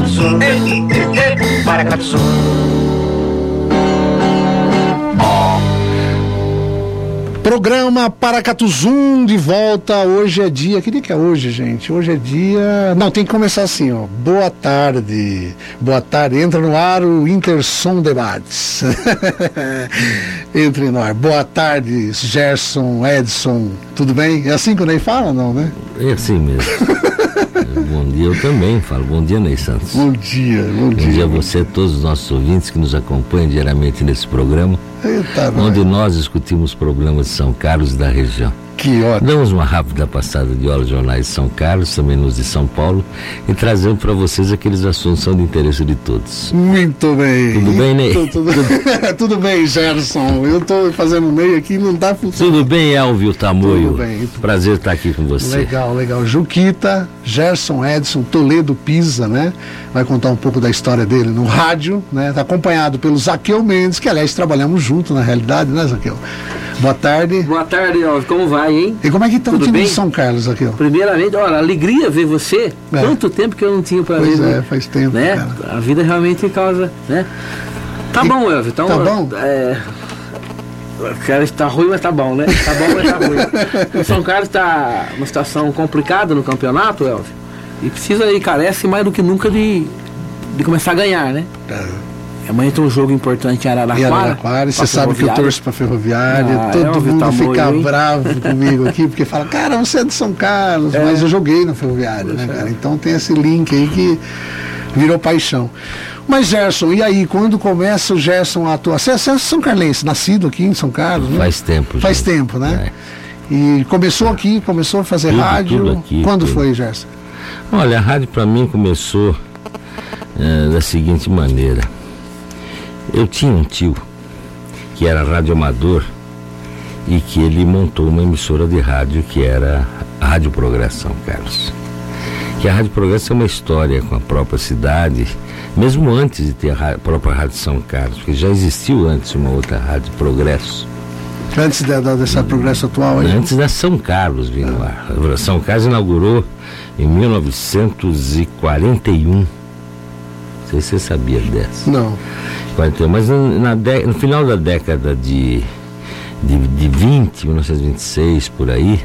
Paracatu, Paracatu. Programa Paracatuzum de volta. Hoje é dia. Que dia que é hoje, gente? Hoje é dia. Não, tem que começar assim, ó. Boa tarde. Boa tarde. Entra no ar o Intersom Debates. Entre no ar. Boa tarde, Gerson, Edson. Tudo bem? É assim quando ele fala, não, né? É assim mesmo. bom dia, eu também falo. Bom dia, Ney Santos. Bom dia, bom, Bom dia. dia a você, todos os nossos ouvintes que nos acompanham diariamente nesse programa, Eita, onde nós. discutimos problemas de São Carlos e da região. Que ótimo. Damos uma rápida passada de olhos jornais de São Carlos, também nos de São Paulo, e trazendo para vocês aqueles assuntos que são de interesse de todos. Muito bem. Tudo bem, Ney? Tudo, tudo- tudo bem, Gerson. Eu estou fazendo meio aqui não está funcionando. Tudo bem, Elvio Tamoio? Tudo bem. Prazer estar aqui com você. Legal, legal. Juquita, Gerson Edson, Toledo Pisa, né? Vai contar um pouco da história dele no rádio, né? Tá acompanhado pelo Zaqueu Mendes, que aliás trabalhamos junto na realidade, né, Zaqueu? Boa tarde. Boa tarde, Elvio. Como vai, hein? E como é que tá o Tudo time bem? de São Carlos, Zaqueu? Primeiramente, olha, alegria ver você. É. Quanto tempo que eu não tinha pra Pois ver. é, faz tempo, Né? cara. A vida realmente causa, né? Tá E- bom, Elvio. Então, tá bom? É... O cara está ruim, mas tá bom, né? Tá bom, mas tá ruim. O São Carlos está numa situação complicada no campeonato, Elvio. E precisa e carece mais do que nunca de, de começar a ganhar, né? Amanhã tem um jogo importante em Araraquara. E Araraquara, você sabe que eu torço pra Ferroviária, Ah, todo é um mundo fica hein? bravo comigo aqui, porque fala, cara, você é de São Carlos, É. mas eu joguei na Ferroviária, né, cara? Então tem esse link aí que virou paixão. Mas Gerson, e aí, quando começa o Gerson a atuar? Você, você é São Carlense, nascido aqui em São Carlos, né? Faz tempo. Faz já. tempo, né? É. E começou aqui, começou a fazer Tudo, rádio. tudo aqui, Quando tudo. foi, Gerson? Olha, a rádio para mim começou eh, da seguinte maneira. Eu tinha um tio que era radioamador e que ele montou uma emissora de rádio que era a Rádio Progresso São Carlos. Que a Rádio Progresso é uma história com a própria cidade, mesmo antes de ter a própria Rádio São Carlos, porque já existiu antes uma outra Rádio Progresso. Antes da, da- dessa progresso atual aí? Antes da São Carlos vir no ar. A São Carlos inaugurou em 1941. Não sei se você sabia dessa. Não. 41, mas na, dé- no final da década de, de, de 20, 1926, por aí,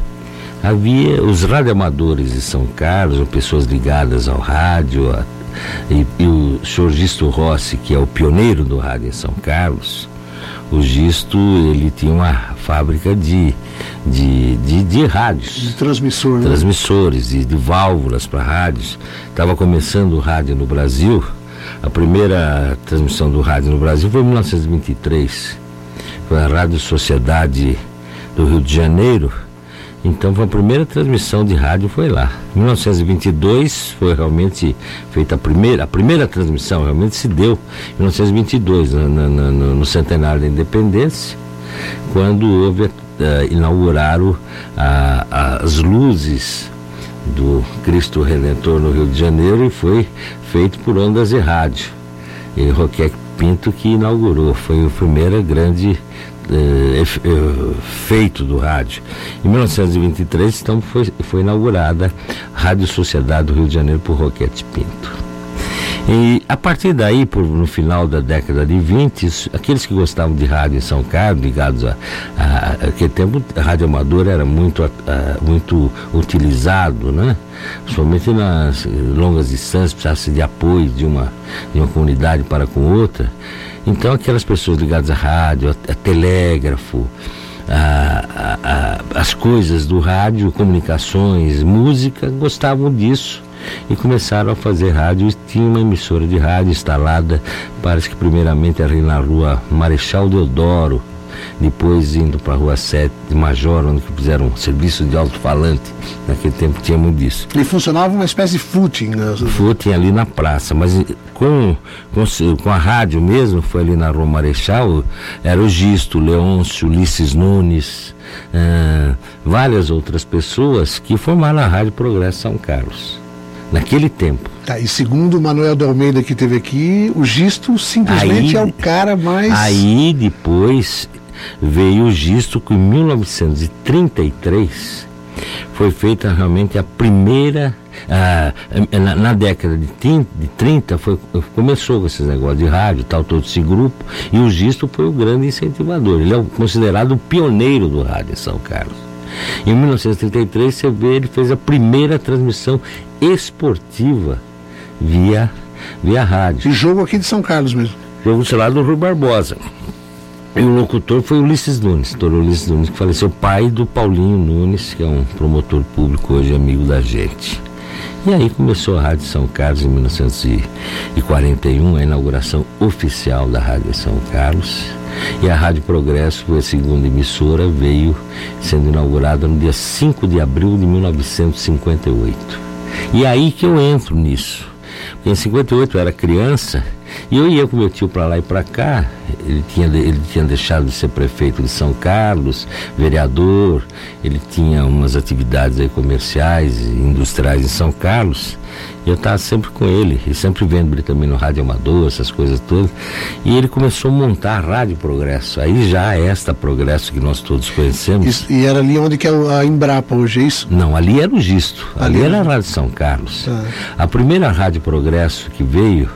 havia os radioamadores de São Carlos, ou pessoas ligadas ao rádio, a- e, e o senhor Gisto Rossi, que é o pioneiro do rádio em São Carlos, o Gisto, ele tinha uma fábrica de, de, de, de rádios De transmissor, né? transmissores e de válvulas para rádios. Estava começando o rádio no Brasil. A primeira transmissão do rádio no Brasil foi em 1923. Foi a Rádio Sociedade do Rio de Janeiro. Então a primeira transmissão de rádio foi lá. Em 1922 foi realmente feita a primeira, a primeira transmissão realmente se deu em 1922, na- na- na- no, no centenário da independência quando houve eh, inauguraram a- as luzes do Cristo Redentor no Rio de Janeiro e foi feito por Ondas e Rádio. E Roquete Pinto que inaugurou, foi o primeiro grande eh, eh, feito do rádio. Em 1923, então, foi, foi inaugurada a Rádio Sociedade do Rio de Janeiro por Roquete Pinto. E a partir daí, por, no final da década de 20, isso- aqueles que gostavam de rádio em São Carlos, ligados a, a, aquele tempo, a rádio amadora era muito, a- muito utilizado, né? Principalmente nas longas distâncias, precisasse de apoio de uma, de uma comunidade para com outra. Então, aquelas pessoas ligadas à rádio, a, a telégrafo, a- a- a- as coisas do rádio, comunicações, música, gostavam disso e começaram a fazer rádio. E tinha uma emissora de rádio instalada, parece que primeiramente era ali na rua Marechal Deodoro, depois indo para a rua 7 de Major, onde que fizeram um serviço de alto-falante. Naquele tempo tinha muito disso. Ele funcionava uma espécie de footing, né? Footing ali na praça, mas com, com, se- com a rádio mesmo, foi ali na Rua Marechal, era o Gisto, Leôncio, Ulisses Nunes, ah, várias outras pessoas que formaram a Rádio Progresso São Carlos. Naquele tempo. Tá, e segundo o Manuel de Almeida que teve aqui, o Gisto simplesmente Aí- é o cara mais. Aí depois veio o Gisto que em 1933 foi feita realmente a primeira ah, na, na, década de 30, de 30 foi, começou com esses negócios de rádio, tal, todo esse grupo, e o Gisto foi o grande incentivador. Ele é considerado o pioneiro do rádio em São Carlos. Em 1933, você vê, ele fez a primeira transmissão esportiva via, via rádio. E jogo aqui de São Carlos mesmo. Jogo, sei lá, do Rui Barbosa. E o locutor foi Ulisses Nunes, doutor Ulisses Nunes, que faleceu, pai do Paulinho Nunes, que é um promotor público hoje amigo da gente. E aí começou a Rádio São Carlos em 1941, a inauguração oficial da Rádio São Carlos. E a Rádio Progresso, foi a segunda emissora, veio sendo inaugurada no dia 5 de abril de 1958. E é aí que eu entro nisso. Porque em 58 eu era criança e eu ia com meu tio para lá e para cá. Ele tinha, ele tinha deixado de ser prefeito de São Carlos, vereador, ele tinha umas atividades comerciais e industriais em São Carlos. Eu estava sempre com ele, e sempre vendo ele também no Rádio Amador, essas coisas todas. E ele começou a montar a Rádio Progresso. Aí já é esta Progresso que nós todos conhecemos. Isso, e era ali onde que é a Embrapa hoje, é isso? Não, ali era o Gisto. Ali, ali era a Rádio São Carlos. Ah. A primeira Rádio Progresso que veio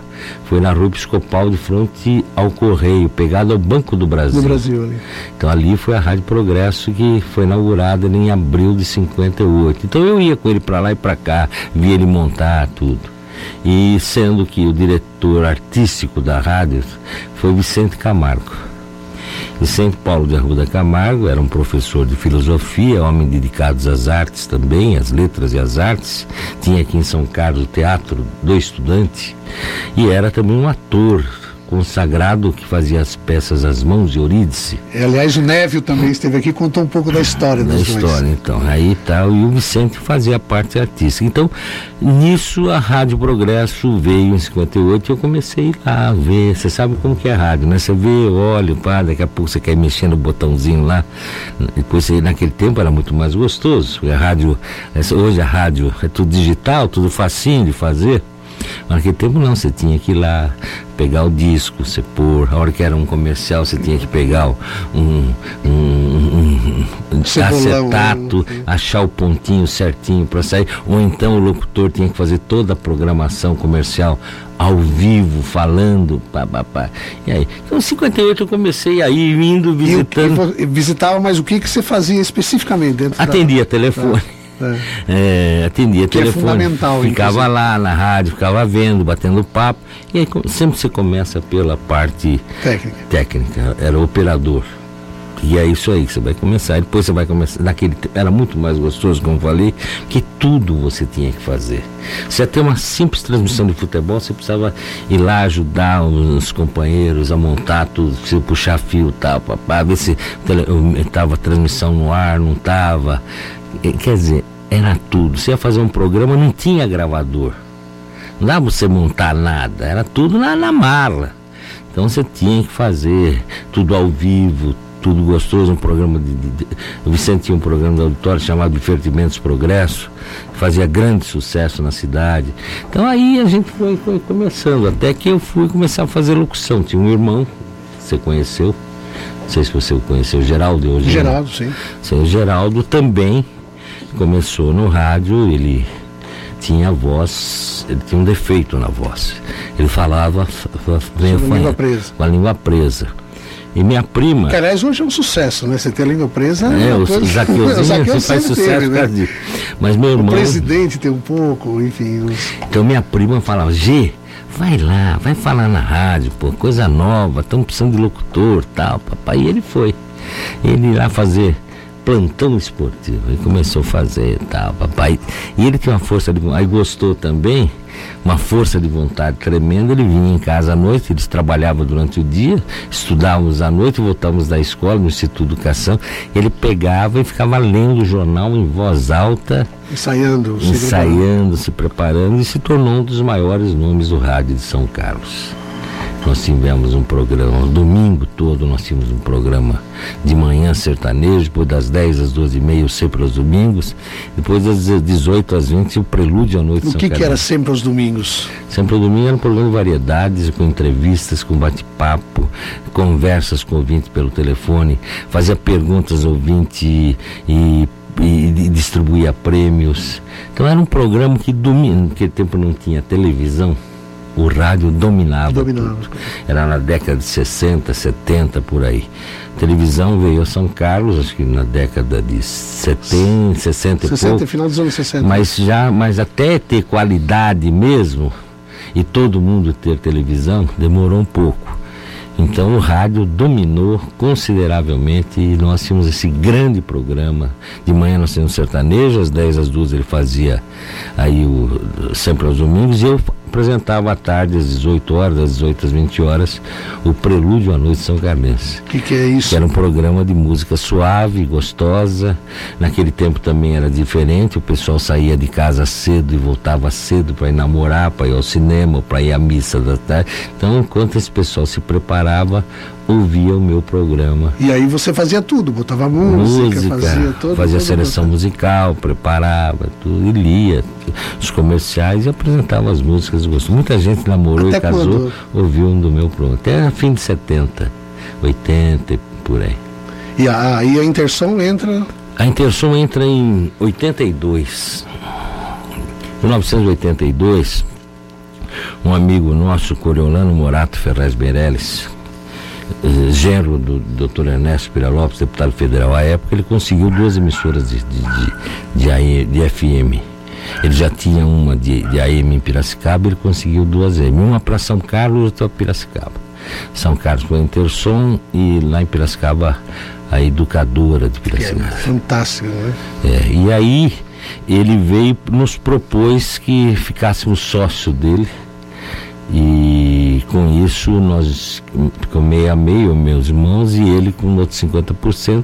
foi na Rua Episcopal de frente ao Correio, pegado ao Banco do Brasil. Do Brasil. Então ali foi a Rádio Progresso que foi inaugurada em abril de 58. Então eu ia com ele para lá e para cá, via ele montar tudo. E sendo que o diretor artístico da rádio foi Vicente Camargo. Vicente Paulo de Arruda Camargo era um professor de filosofia, homem dedicado às artes também, às letras e às artes. Tinha aqui em São Carlos o Teatro do Estudante e era também um ator consagrado que fazia as peças às mãos de Eurídice. É, aliás, o Névio também esteve aqui contou um pouco da história da história, dois. então. Aí tal, e o Vicente fazia a parte artística. Então, nisso a Rádio Progresso veio em 58 e eu comecei a lá ver. Você sabe como que é a rádio, né? Você vê, olha, pá, daqui a pouco você quer mexer no botãozinho lá. Depois, você, naquele tempo era muito mais gostoso. A rádio, hoje a rádio é tudo digital, tudo facinho de fazer. Mas naquele tempo não, você tinha que ir lá pegar o disco, você pôr, a hora que era um comercial você tinha que pegar um, um, um, um acetato, achar o pontinho certinho para sair, ou então o locutor tinha que fazer toda a programação comercial ao vivo, falando, pá, pá, pá. E aí, então em 58 eu comecei a ir indo, visitando. E, e, visitava, mas o que, que você fazia especificamente dentro Atendia da... telefone. É. É, atendia que é telefone, é fundamental, ficava inclusive. lá na rádio, ficava vendo, batendo papo. E aí sempre você começa pela parte técnica. técnica era operador. E é isso aí que você vai começar. E depois você vai começar. Naquele era muito mais gostoso, como eu falei, que tudo você tinha que fazer. Ia ter uma simples transmissão de futebol, você precisava ir lá ajudar os companheiros a montar tudo, você puxar fio tal, para ver se estava transmissão no ar, não estava. Quer dizer, era tudo. Você ia fazer um programa, não tinha gravador. Não dava você montar nada, era tudo na, na mala. Então você tinha que fazer tudo ao vivo, tudo gostoso, um programa de, de, de, o Vicente tinha um programa de auditório chamado Divertimentos Progresso, que fazia grande sucesso na cidade. Então aí a gente foi, foi, começando, até que eu fui começar a fazer locução. Tinha um irmão, que você conheceu, não sei se você o conheceu, Geraldo hoje. Geraldo, sim. Sim, Geraldo também começou no rádio, ele tinha voz, ele tinha um defeito na voz. Ele falava com a língua presa. Com a língua presa. E minha prima. Que aliás hoje é um sucesso, né? Você ter a língua presa. É, o Zaqueuzinho faz sucesso teve, né? Mas meu irmão. O presidente tem um pouco, enfim. Os... Então minha prima falava, G, vai lá, vai falar na rádio, pô, coisa nova, estamos precisando de locutor tal, papai. E ele foi. Ele lá fazer plantão esportivo. Ele começou a fazer e tal, papai. E ele tinha uma força de aí gostou também, uma força de vontade tremenda. Ele vinha em casa à noite, eles trabalhavam durante o dia, estudávamos à noite, voltávamos da escola, no Instituto de Educação. Ele pegava e ficava lendo o jornal em voz alta. Ensaiando, ensaiando, se preparando e se tornou um dos maiores nomes do rádio de São Carlos. Nós tivemos um programa, um domingo todo nós tínhamos um programa de manhã sertanejo, depois das 10 às 12 e meia, sempre aos domingos, depois das 18 às 20 o prelúdio à noite. O que, que era sempre aos domingos? Sempre ao domingo era um programa de variedades, com entrevistas, com bate-papo, conversas com ouvintes pelo telefone, fazia perguntas ouvinte e e, distribuía prêmios. Então era um programa que domina, naquele tempo não tinha televisão, o rádio dominava. Dominava. Era na década de 60, 70, por aí. A televisão veio a São Carlos, acho que na década de 70, 60 e 60, pouco. final dos anos 60. Mas já, mas até ter qualidade mesmo e todo mundo ter televisão demorou um pouco. Então o rádio dominou consideravelmente e nós tínhamos esse grande programa. De manhã nós tínhamos sertanejo, às 10 às 12 ele fazia aí o sempre aos domingos e eu apresentava à tarde às 18 horas, das 18 às 20 horas, o Prelúdio à Noite São Carmense O que, que é que isso? era um programa de música suave, gostosa. Naquele tempo também era diferente, o pessoal saía de casa cedo e voltava cedo para ir namorar, para ir ao cinema, para ir à missa da tarde. Então, enquanto esse pessoal se preparava, ouvia o meu programa. E aí você fazia tudo, botava música, Música, fazia todo. fazia seleção musical, preparava tudo, e lia os comerciais e apresentava as músicas. Muita gente namorou Até e casou, quando? ouviu um do meu programa. Até fim de 70, 80 e por aí. E aí a Intersom entra. A Intersom entra em 82. Em 1982, um amigo nosso, Coriolano Morato Ferraz Meirelles, genro do Dr. Ernesto Pira Lopes, deputado federal à época, ele conseguiu duas emissoras de, de, de, de, FM. Ele já tinha uma de, de AM em Piracicaba, ele conseguiu duas AM, uma para São Carlos e outra para Piracicaba. São Carlos para a Intersom e lá em Piracicaba a educadora de Que é Piracicaba. fantástico, né? É, e aí ele veio, nos propôs que ficássemos sócio dele. E com isso nós ficamos meio a meio, meus irmãos, e ele com outros 50%.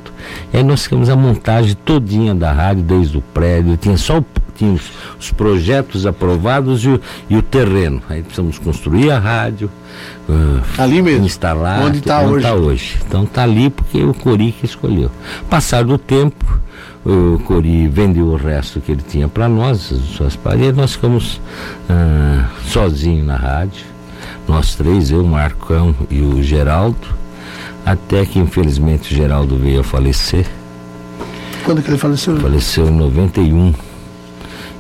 E aí nós ficamos a montagem todinha da rádio, desde o prédio, tinha só o- tinha os, os projetos aprovados e o, e o terreno. Aí precisamos construir a rádio, ah, Ali mesmo. instalar Onde tá onde hoje. tá hoje. Então tá ali porque o Cori que escolheu. Passar do tempo, o Cori vendeu o resto que ele tinha para nós, as suas paredes, nós ficamos ah, sozinhos na rádio. Nós três, eu, o Marcão e o Geraldo, até que infelizmente o Geraldo veio a falecer, Quando que ele faleceu? faleceu em 91.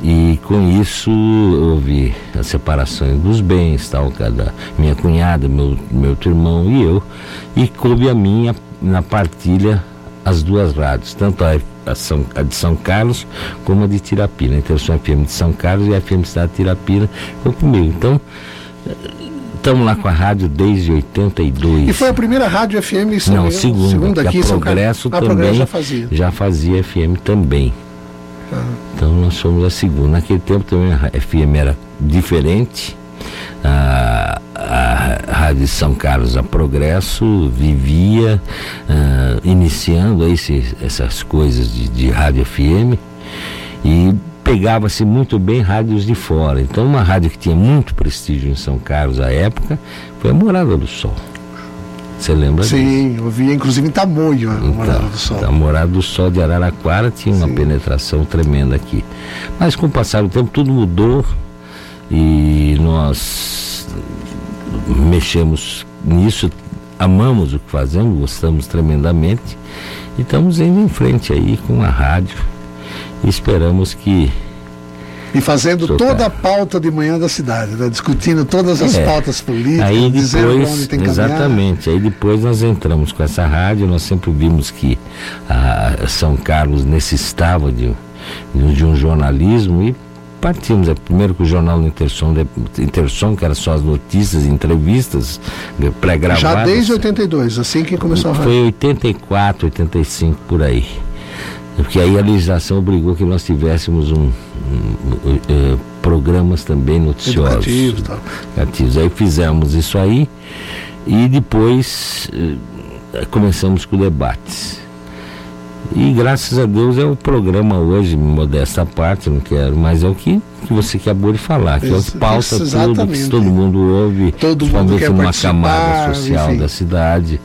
E com isso houve a separação dos bens, tal, cada minha cunhada, meu, meu outro irmão e eu, e coube a minha na partilha as duas rádios, tanto a, a São- a de São Carlos como a de Tirapina. Então eu sou a FM de São Carlos e a FM Cidade de Tirapina ficou comigo. Então, estamos lá com a rádio desde 82. E foi a primeira rádio FM em São Não, segunda, segunda aqui a Progresso também Progresso já fazia. já fazia FM também. Ah. Então nós somos a segunda. Naquele tempo também a FM era diferente. A, a Rádio São Carlos, a Progresso, vivia ah, iniciando aí esse- essas coisas de, de rádio FM e pegava-se muito bem rádios de fora. Então uma rádio que tinha muito prestígio em São Carlos à época foi a Morada do Sol. Você lembra disso? Sim, eu via inclusive em Tamoio, a Morada Então, do Sol. a Morada do Sol de Araraquara tinha uma Sim. penetração tremenda aqui. Mas com o passar do tempo tudo mudou e nós mexemos nisso, amamos o que fazemos, gostamos tremendamente e estamos indo em frente aí com a rádio esperamos que E fazendo toda a pauta de manhã da cidade, né? discutindo todas as É. pautas políticas, Aí dizendo depois, onde tem que exatamente, aí depois nós entramos com essa rádio, nós sempre vimos que São Carlos necessitava de, de, um jornalismo e partimos, é, primeiro com o jornal do Intersom, de- Intersom, que era só as notícias, entrevistas pré-gravadas. Já desde 82, assim que começou a rádio. Foi 84, 85 por aí. Porque aí a legislação obrigou que nós tivéssemos um, um, um, eh, programas também noticiosos educativos. Aí fizemos isso aí e depois eh, começamos com debates. E graças a Deus é o programa hoje, modesta parte, não quero, mas é o que que você acabou de falar, que é o Isso, que pauta isso, tudo, que todo mundo ouve, Todo mundo principalmente numa participar, camada social enfim. da cidade.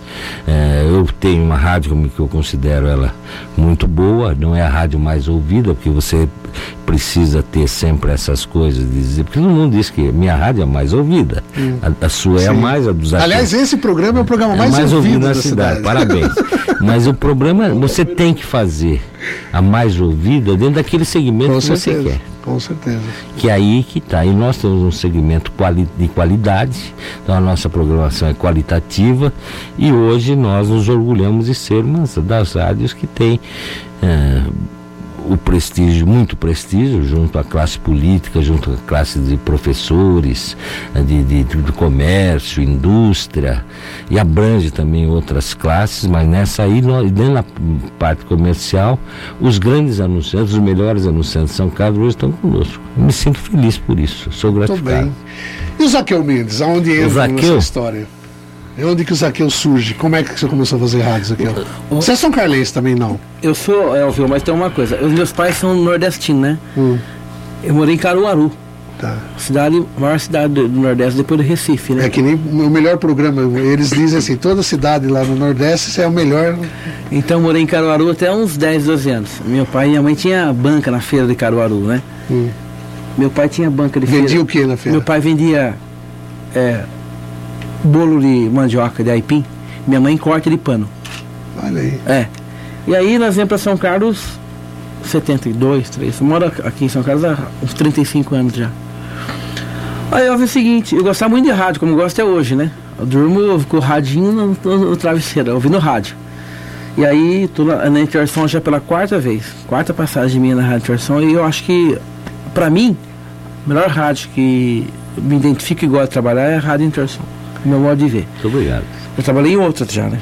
É, eu tenho uma rádio que eu considero ela muito boa, não é a rádio mais ouvida, porque você precisa ter sempre essas coisas de dizer, porque todo mundo diz que minha rádio é a mais ouvida, a, a sua é a Sim. mais, a dos Aliás, esse programa é o programa é mais, ouvido na da cidade. Parabéns. Mas o problema é você tem que fazer a mais ouvida dentro daquele segmento Com que você certeza. quer. Com certeza. Que é aí que está. E nós temos um segmento quali de qualidade, então a nossa programação é qualitativa e hoje nós nos orgulhamos de ser uma das rádios que tem eh, o prestígio, muito prestígio, junto à classe política, junto à classe de professores, de, de, de comércio, indústria, e abrange também outras classes, mas nessa aí, dentro da parte comercial, os grandes anunciantes, os melhores anunciantes de São Carlos hoje estão conosco. Eu me sinto feliz por isso, sou Muito gratificado. bem. E o Zaqueu Mendes, aonde entra Zaqueu? nessa história? E onde que o Zaqueu surge? Como é que você começou a fazer rádio, Zaqueu? Você é São Carlense também, não? Eu sou, Elvio, mas tem uma coisa. Os meus pais são nordestinos, né? Hum, Eu morei em Caruaru, tá. cidade, maior cidade do, Nordeste, depois do Recife, né? É que nem o melhor programa. Eles dizem assim, toda cidade lá no Nordeste é o melhor. Então eu morei em Caruaru até uns 10, 12 anos. Meu pai e minha mãe tinha banca na feira de Caruaru, né? Hum. Meu pai tinha banca de feira. Vendia o que na feira? Meu pai vendia é, bolo de mandioca, de aipim. Minha mãe corte de pano. Olha aí. É. E aí nós viemos para São Carlos, 72, 3. Eu moro aqui em São Carlos há uns 35 anos já. Aí eu vi o seguinte, eu gostava muito de rádio, como eu gosto até hoje, né? Eu durmo com o radinho no, no, no travesseiro, ouvindo rádio. E aí, tô na, na Interson já pela quarta vez, quarta passagem minha na Rádio Interson, e eu acho que, pra mim, a melhor rádio que me identifico e gosto de trabalhar é a Rádio Interson, meu modo de ver. Muito obrigado. Eu trabalhei em outras já, né?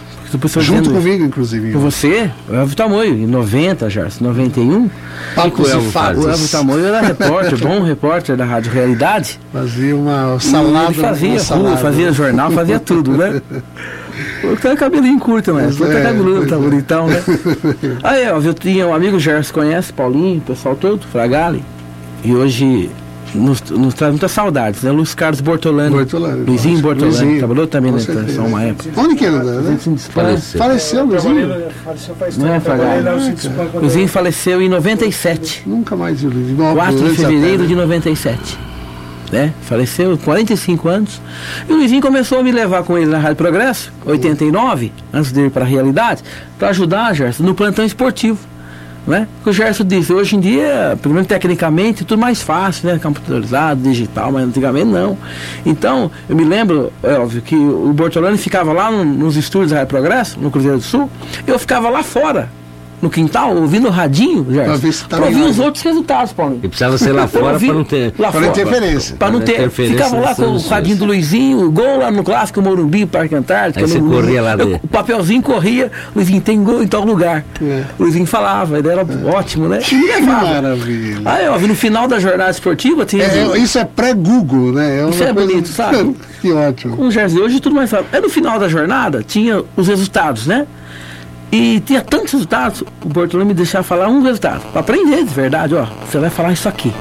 Junto comigo, inclusive. com você, o Elvio Tamoio, em 90, já, 91. Papos o e Elvio. O Elvio Tamoio era repórter, bom repórter da Rádio Realidade. Fazia uma salada. Ele fazia uma rua, salada. fazia jornal, fazia tudo, né? O cara cabelinho curto, mas o É, tá cabeludo, tá é. bonitão, né? Aí, Elvio, eu tinha um amigo Gerson, conhece, Paulinho, o pessoal todo, Fragali. E hoje nos, nos traz muitas saudades, né? Luiz Carlos Bortolani. Bortolani, Luizinho lógico. Bortolani, Luizinho, trabalhou também na. Interção uma época. Onde que ele anda, né? Faleceu. Faleceu, Luizinho? Faleceu faz Não é, tempo. Sítio Espan quando Luizinho faleceu em 97. Nunca mais viu o Luizinho. Bom, 4 de até, fevereiro né? de 97. Né? Faleceu, 45 anos. E o Luizinho começou a me levar com ele na Rádio Progresso, 89, antes de ir para a realidade, para ajudar, Gerson, no plantão esportivo. Né? O Gerson disse, hoje em dia, pelo menos tecnicamente, tudo mais fácil, né? Computadorizado, digital, mas antigamente não. Então, eu me lembro, é óbvio, que o Bortolani ficava lá no- nos estúdios da Rádio Progresso, no Cruzeiro do Sul, eu ficava lá fora, no quintal, ouvindo o radinho, Gerson, ver se tava para ouvir os outros resultados, Paulinho. E precisava ser lá fora para não ter. Lá fora. interferência. Para não ter. interferência Ficava lá com o radinho do Luizinho, gol lá no clássico Morumbi, Parque Antártico. Aí você no- corria lá dentro. O papelzinho corria, Luizinho tem gol em tal lugar. É. O Luizinho falava, ele era ótimo, né? Que levava. maravilha. Aí, ó, no final da jornada esportiva tinha. É, é, isso é pré-Google, né? uma Isso é bonito, sabe? que ótimo. com o Jersey hoje tudo mais fácil. Aí no final da jornada tinha os resultados, né? E tinha tantos resultados, o Bortolão me deixava falar um resultado. Pra aprender de verdade, ó. Você vai falar isso aqui.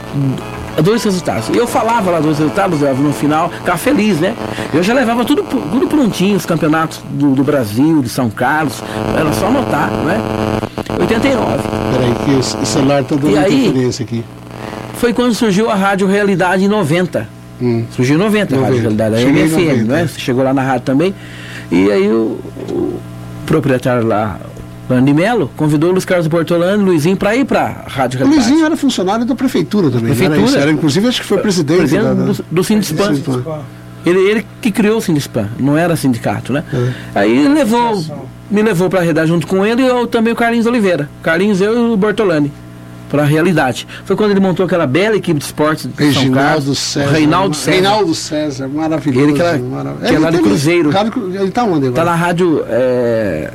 Dois resultados. Eu falava lá dois resultados, Elvio, no final, ficava feliz, né? Eu já levava tudo, tudo prontinho, os campeonatos do, do Brasil, de São Carlos. Era só anotar, né? 89. Peraí, que o celular tá dando aí? interferência aqui. Foi quando surgiu a Rádio Realidade em 90. Hum. Surgiu em 90 a 90. Rádio Realidade, a MFM, 90, né? Você chegou lá na rádio também. E aí o, o proprietário lá, Lando Melo, convidou o Luiz Carlos Bortolano e o Luizinho para ir para a Rádio O Realidade. Luizinho era funcionário da prefeitura também. Era, Prefeitura. isso? era inclusive acho que foi presidente. Presidente da- da- do, do Sindispan. Ele, ele que criou o Sindispan, não era sindicato, né? É. Aí levou, me levou para a realidade junto com ele e eu, também o Carlinhos Oliveira. Carlinhos, eu e o Bortolani. Para a realidade. Foi quando ele montou aquela bela equipe de esportes de São Reginaldo Carlos. César. Reinaldo César. Reinaldo César, maravilhoso. Ele que era- maravilhoso. que é lá de Cruzeiro. Ele tá onde Tá agora? na rádio é,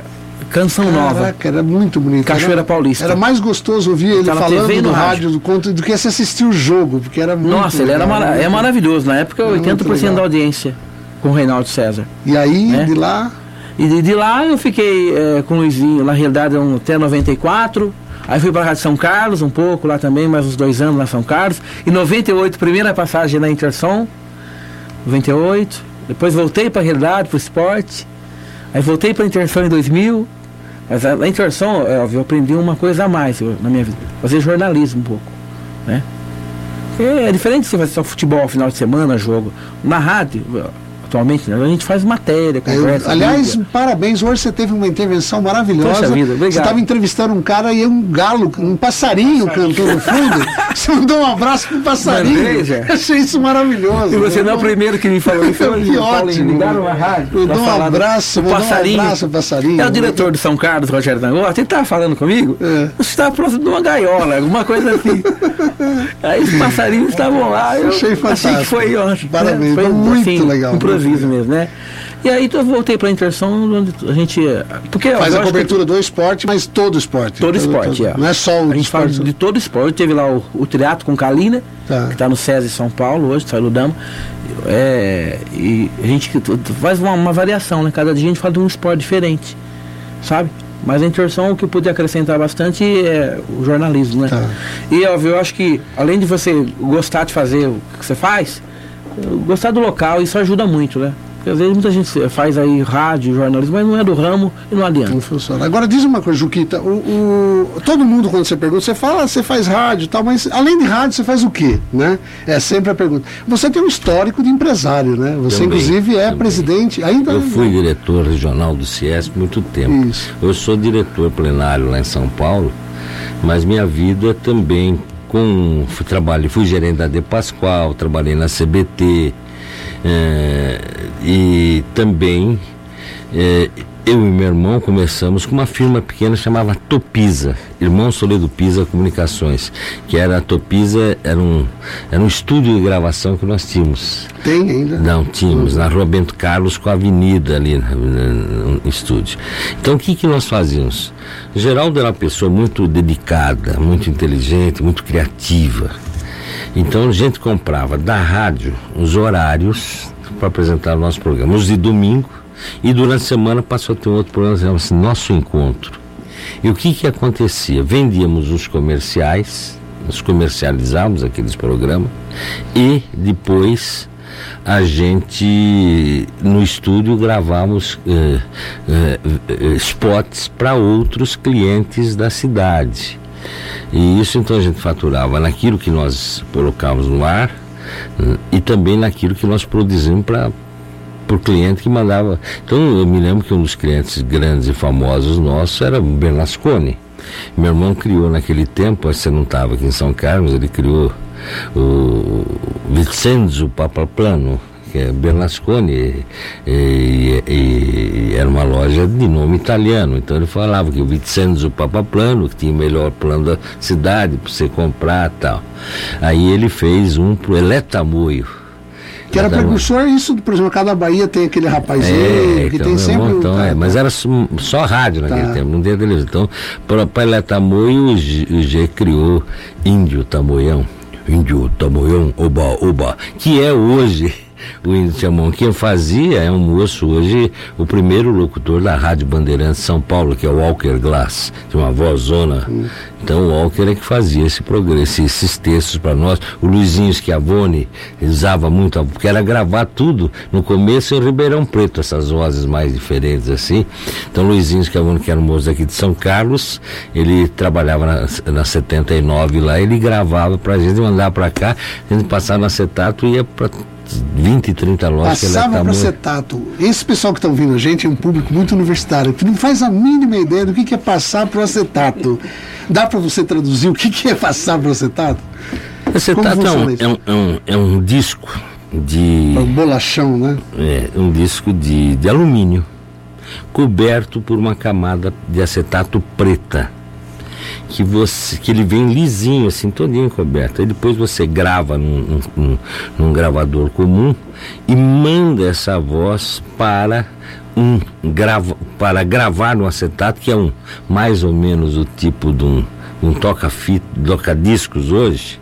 Canção Nova. Caraca, era muito bonito. Cachoeira Era- Paulista. Era mais gostoso ouvir ele Tá falando TV no rádio. do, conto, do que se assistir o jogo, porque era muito Nossa, ele era legal, mara- é maravilhoso. Na época, muito 80% legal. da audiência com o Reinaldo César. E aí, né? de lá, E de, de lá eu fiquei é, com o Luizinho, na realidade, um- até 94. Aí fui para a Rádio São Carlos, um pouco lá também, mais uns dois anos lá São Carlos. Em 98, primeira passagem na Intersom. 98. Depois voltei para a realidade, para o esporte. Aí voltei para a Intersom em 2000. Mas a, a Intersom, é, eu aprendi uma coisa a mais eu, na minha vida. Fazer jornalismo um pouco. Né? É, é diferente você fazer só futebol final de semana, jogo. Na rádio, atualmente, né? a gente faz matéria, conversa. Eu, aliás, liga. parabéns, hoje você teve uma intervenção maravilhosa. Poxa vida, obrigado. Você estava entrevistando um cara e um galo, um passarinho cantou no fundo. você mandou um abraço pro passarinho. Mandei, já. Achei isso maravilhoso. E você Eu não é o primeiro que me falou isso. Que ótimo. Ligaram rádio. Eu dou um abraço, do um passarinho. abraço, passarinho. É o diretor de São Carlos, Rogério Dangote, ele estava falando comigo. É. Você estava próximo de uma gaiola, alguma coisa assim. Aí os passarinhos estavam lá. Eu Achei fantástico. que foi ótimo. Parabéns, Foi foi muito legal. Improviso mesmo, né? E aí então, eu voltei para a Intersom, onde a gente. Porque Faz eu a acho que cobertura do esporte, mas todo esporte. Todo esporte, é. Não é só o A gente fala esporte. de todo esporte. Teve lá o, o teatro com Kalina, Tá. que está no SESI São Paulo hoje, saiu do Dama. É, e a gente faz uma, uma variação, né? Cada dia a gente fala de um esporte diferente, sabe? Mas a Intersom, o que pude acrescentar bastante é o jornalismo, né? Tá. E óbvio, eu acho que além de você gostar de fazer o que você faz, gostar do local, isso ajuda muito, né? Porque às vezes muita gente faz aí rádio, jornalismo, mas não é do ramo e não adianta. Não funciona. Agora diz uma coisa, Juquita, o, o- todo mundo quando você pergunta, você fala, você faz rádio e tal, mas além de rádio você faz o quê, né? É sempre a pergunta. Você tem um histórico de empresário, né? Você Também, inclusive é também. presidente, ainda Eu fui diretor regional do Ciesp muito tempo. Isso. Eu sou diretor plenário lá em São Paulo, mas minha vida também com fui, trabalhei, fui gerente da De Pascoal, trabalhei na CBT eh, e também eh, eu e meu irmão começamos com uma firma pequena chamada Topisa, Irmão Soledo Pisa Comunicações, que era a Topisa, era um, era um estúdio de gravação que nós tínhamos. tem ainda. Não, tínhamos, na rua Bento Carlos com a avenida ali no estúdio. Então o que, que nós fazíamos? Geraldo era uma pessoa muito dedicada, muito inteligente, muito criativa. Então a gente comprava da rádio os horários para apresentar o nosso programa, os de domingo, e durante a semana passou a ter um outro programa, chamava-se Nosso Encontro. E o que que acontecia? Vendíamos os comerciais, nós comercializávamos aqueles programas e depois a gente no estúdio gravávamos eh, eh, eh, spots para outros clientes da cidade. E isso então a gente faturava naquilo que nós colocávamos no ar eh, e também naquilo que nós produzimos para por cliente que mandava. Então eu me lembro que um dos clientes grandes e famosos nossos era Bernasconi. Meu irmão criou naquele tempo, você não estava aqui em São Carlos, ele criou o Vincenzo Papaplano, que é Bernasconi, e, e- e era uma loja de nome italiano. Então ele falava que o Vincenzo Papaplano, que tinha o melhor plano da cidade para você comprar tal. Aí ele fez um pro Eletamoio. Que era precursor, isso, por exemplo, cada Bahia tem aquele rapazinho é, que então, tem meu sempre. então, é, mas era só, rádio naquele Tá. tempo, não tinha televisão. Então, para Eletamoio, o G, o G criou Índio Tamoião, Índio Tamoião, Oba, Oba, que é hoje o Índio Chamão. Quem fazia é um moço hoje, o primeiro locutor da Rádio Bandeirantes São Paulo, que é o Walker Glass, de uma vozona. Então o Walker é que fazia esse programa, esse- esses textos para nós. O Luizinho Schiavone usava muito, porque era gravar tudo no começo em Ribeirão Preto, essas vozes mais diferentes assim. Então Luizinho Schiavone, que era um moço aqui de São Carlos, ele trabalhava na, na 79 lá, ele gravava pra gente mandar pra cá, a gente passava no acetato e ia pra 20, 30 lojas. Passava para acetato. Esse pessoal que está ouvindo a gente é um público muito universitário, que não faz a mínima ideia do que, que é passar para o acetato. Dá para você traduzir o que, que é passar para o acetato? Acetato é um, é, um, é, um, é um disco de. É um bolachão, né? É, um disco de, de alumínio coberto por uma camada de acetato preta que você que ele vem lisinho assim todinho coberto. Aí depois você grava num, num- num- gravador comum e manda essa voz para um grava, para gravar no acetato que é um mais ou menos o tipo de um, um toca fita toca hoje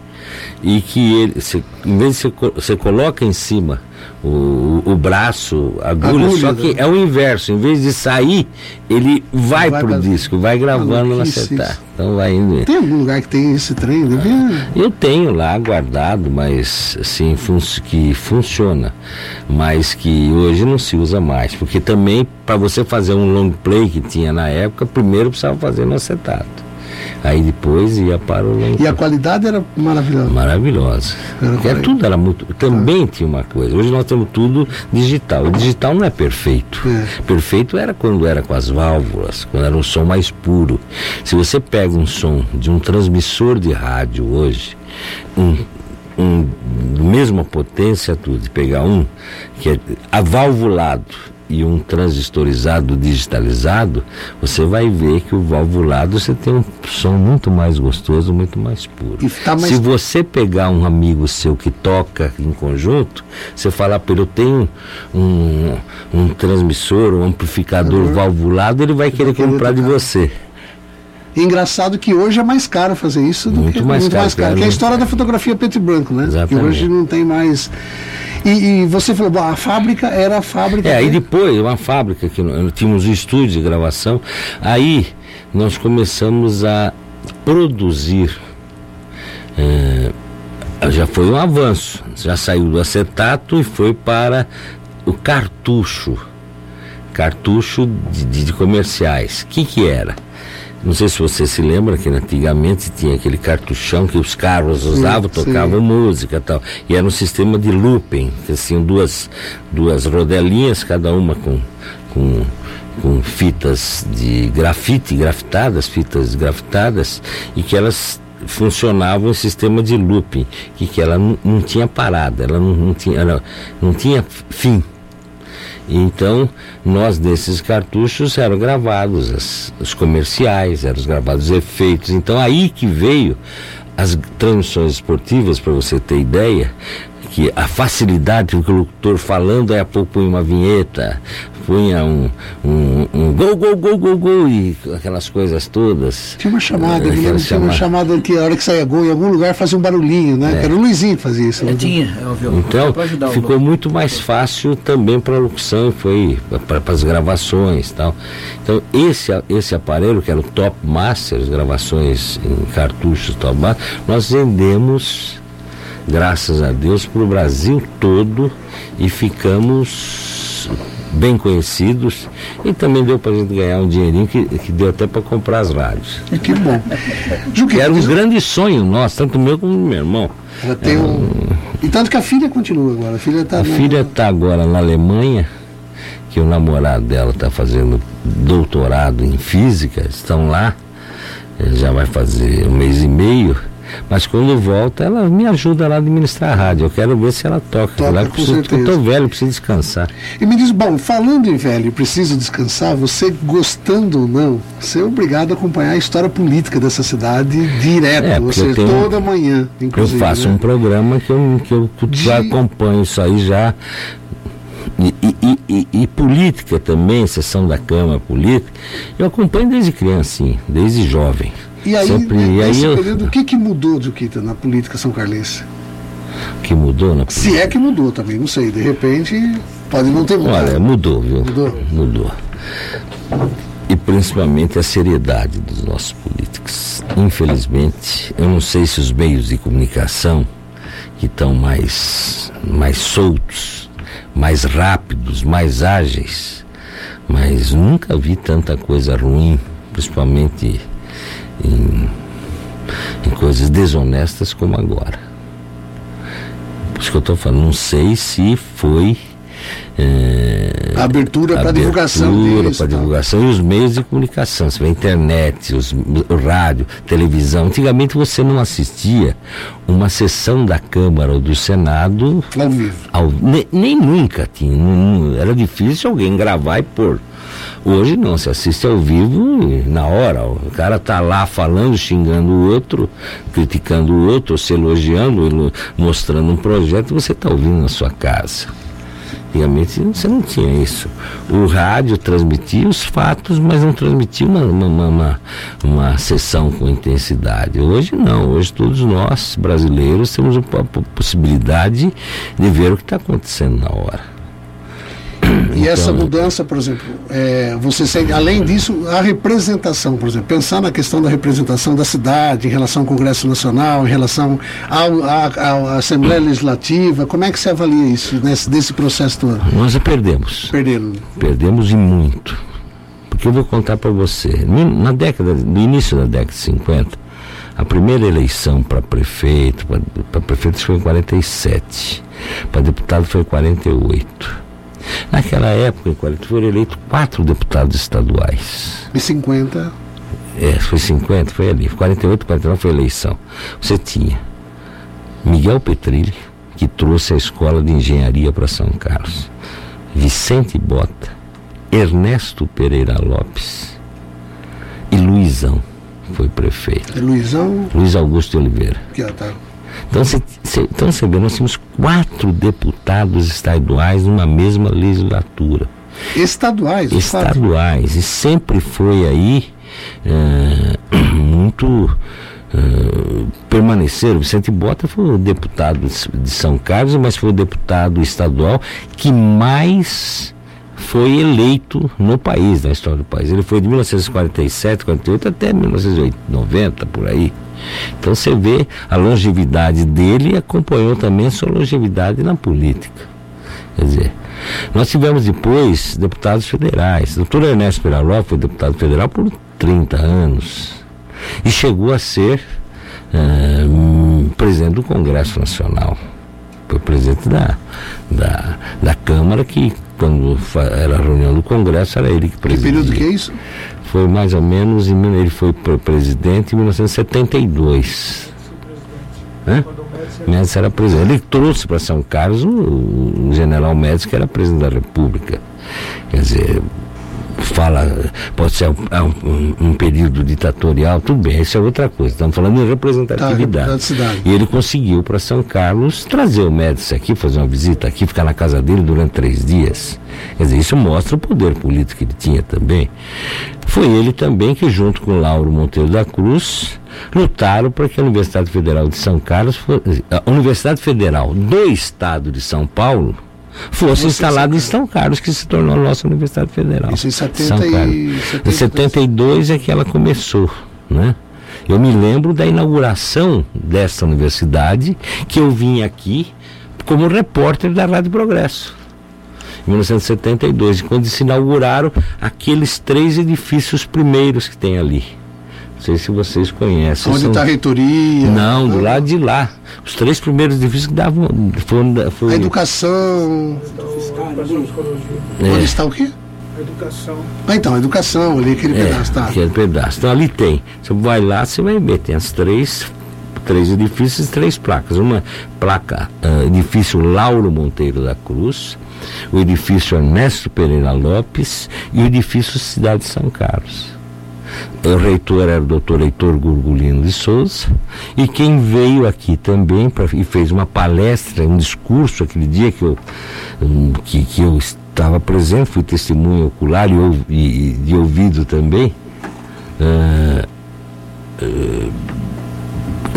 e que ele, você, em vez de você, você coloca em cima o, o braço, a agulha, Agulha, só que né? é o inverso. Em vez de sair, ele vai, Vai pro pra- disco, vai gravando no Maluquice acetato. isso. Então vai indo. Tem algum lugar que tem esse trem? Devia... Eu tenho lá guardado, mas assim, fun que funciona, mas que hoje não se usa mais, porque também para você fazer um long play que tinha na época, primeiro precisava fazer no acetato. Aí depois ia para o E a qualidade era maravilhosa. Maravilhosa. Era tudo era muito. Também tinha uma coisa. Hoje nós temos tudo digital. O digital não é perfeito. É. Perfeito era quando era com as válvulas, quando era um som mais puro. Se você pega um som de um transmissor de rádio hoje, um, um mesma potência tudo, de pegar um que é avalvulado e um transistorizado digitalizado, você vai ver que o valvulado você tem um som muito mais gostoso, muito mais puro. Tá mais- Se você pegar um amigo seu que toca em conjunto, você falar para ele, eu tenho um, um transmissor, um amplificador valvulado, ele vai querer comprar de você. E engraçado que hoje é mais caro fazer isso do Muito que mais muito caro, mais caro. Que é a história da fotografia preto e branco, né? Exatamente. Que hoje não tem mais. E, e você falou, bom, a fábrica era a fábrica. É, aí né? depois, uma fábrica que tínhamos um estúdio de gravação, aí nós começamos a produzir. eh, já foi um avanço, já saiu do acetato e foi para o cartucho, cartucho de, de- de comerciais. O que que era? Não sei se você se lembra que antigamente tinha aquele cartuchão que os carros usavam, sim. tocavam música e tal. E era um sistema de looping, que tinham duas, duas rodelinhas, cada uma com, com, com fitas de grafite, grafitadas, fitas grafitadas, e que elas funcionavam em sistema de looping, que, que ela não, não tinha parada, ela não, não, tinha, ela não tinha fim. Então, nós desses cartuchos eram gravados as- os comerciais, eram gravados os efeitos. Então, aí que veio as transmissões esportivas, para você ter ideia, que a facilidade do locutor falando, aí a pouco punha uma vinheta, punha um, um, um gol, gol, gol, gol, gol, e aquelas coisas todas. Tinha uma chamada, eu lembro tinha uma chamada que a hora que saía gol em algum lugar fazia um barulhinho, né? É. Era o Luizinho que fazia isso. É, né? tinha, é o violão. Então, ficou muito mais fácil também para a locução, foi para as gravações e tal. Então, esse, esse aparelho, que era o Top Master, as gravações em cartuchos Top Master, nós vendemos, graças a Deus, para o Brasil todo e ficamos bem conhecidos e também deu para a gente ganhar um dinheirinho que, que deu até para comprar as rádios. Que bom. Que era um grande sonho nosso, tanto meu como do meu irmão. ela tem um... E tanto que a filha continua agora. A filha tá. A filha está agora na Alemanha, que o namorado dela está fazendo doutorado em física, estão lá, já vai fazer um mês e meio, mas quando volta ela me ajuda lá a administrar a rádio. Eu quero ver se ela toca. Toca, lá, eu preciso, eu tô velho, preciso descansar. E me diz, bom, falando em velho, preciso descansar, você gostando ou não, você é obrigado a acompanhar a história política dessa cidade direto, É, ou eu seja, tenho- toda manhã, Eu inclusive. faço né? um programa que eu, que eu já De- acompanho isso aí já. E, e- e- e- política também, sessão da Câmara Política, eu acompanho desde criancinha, desde jovem. E aí, Sempre, né, e aí nesse eu- período, o que, que mudou, Juquita, na política são carlense? que mudou na Se é que mudou também, não sei, de repente pode não ter mudado. Olha, mudou, viu? Mudou? Mudou. E principalmente a seriedade dos nossos políticos. Infelizmente, eu não sei se os meios de comunicação que estão mais, mais soltos, mais rápidos, mais ágeis, mas nunca vi tanta coisa ruim, principalmente em, em coisas desonestas como agora. Por isso que eu estou falando, não sei se foi. A abertura para divulgação abertura para tal. divulgação e os meios de comunicação, você vê, a internet, os, o rádio, televisão. Antigamente você não assistia uma sessão da Câmara ou do Senado Ao vivo. ao- ne- nem, nunca tinha. não- era difícil alguém gravar e pôr. Hoje não, você assiste ao vivo na hora. O cara tá lá falando, xingando o outro, criticando o outro, se elogiando, elo- mostrando um projeto, você está ouvindo na sua casa. Antigamente você não tinha isso. O rádio transmitia os fatos, mas não transmitia uma, uma, uma, uma sessão com intensidade. Hoje não, hoje todos nós, brasileiros, temos a possibilidade de ver o que está acontecendo na hora. E então, essa mudança, por exemplo, é, você segue, além disso, a representação, por exemplo, pensar na questão da representação da cidade em relação ao Congresso Nacional, em relação à Assembleia Legislativa, como é que você avalia isso nesse, desse processo todo? Nós perdemos. Perdemos. Perdemos e muito. Porque eu vou contar para você, na década, no início da década de 50, a primeira eleição para prefeito, para prefeito foi em 47, para deputado foi em 48. Naquela época, em 40, foram eleitos quatro deputados estaduais. E 50? É, foi 50, foi ali. 48, 49 foi eleição. Você tinha Miguel Petrilli, que trouxe a escola de engenharia para São Carlos. Vicente Bota, Ernesto Pereira Lopes e Luizão foi prefeito. É Luizão? Luiz Augusto de Oliveira. Que, tá. Então você então, vê, nós temos quatro deputados estaduais numa mesma legislatura. Estaduais? Estaduais. E sempre foi aí é, muito. Uh, permaneceram. Vicente Bota foi o deputado de São Carlos, mas foi o deputado estadual que mais foi eleito no país, na história do país. Ele foi de 1947, 48 até 1990, por aí. Então você vê a longevidade dele e acompanhou também a sua longevidade na política. Quer dizer, nós tivemos depois deputados federais. O doutor Ernesto Peraló foi deputado federal por 30 anos e chegou a ser uh, presidente do Congresso Nacional. Foi presidente da, da, da Câmara que, quando era a reunião do Congresso, era ele que presidia. Que período que é isso? foi mais ou menos, em, ele foi presidente em 1972. Hã? Médici era presidente. Ele trouxe para São Carlos o, o general Médici, que era presidente da República. Quer dizer, fala, pode ser um, um, um, período ditatorial, tudo bem, isso é outra coisa. Estamos falando em representatividade. Tá, e ele conseguiu para São Carlos trazer o Médici aqui, fazer uma visita aqui, ficar na casa dele durante três dias. Quer dizer, isso mostra o poder político que ele tinha também. Foi ele também que, junto com Lauro Monteiro da Cruz, lutaram para que a Universidade Federal de São Carlos, a Universidade Federal do Estado de São Paulo, fosse instalada em São Carlos, que se tornou a nossa Universidade Federal. Isso em 70 São Carlos. E 72. Em 72 é que ela começou, né? Eu me lembro da inauguração dessa universidade, que eu vim aqui como repórter da Rádio Progresso. Em 1972, quando se inauguraram aqueles três edifícios primeiros que tem ali. Não sei se vocês conhecem. Onde está são... a reitoria? Não, do lado de lá. Os três primeiros edifícios que davam. Foram, foi... A educação. É. Onde está o quê? A educação. Ah, então, a educação, ali, aquele é, pedaço, tá? Aquele pedaço. Então ali tem. Você vai lá, você vai ver, tem as três três edifícios e três placas. Uma placa, uh, edifício Lauro Monteiro da Cruz, o edifício Ernesto Pereira Lopes e o edifício Cidade de São Carlos o reitor era o doutor Heitor Gurgulino de Souza, e quem veio aqui também pra, e fez uma palestra, um discurso aquele dia que eu, que, que eu estava presente, fui testemunho ocular e, e de ouvido também. Uh, uh,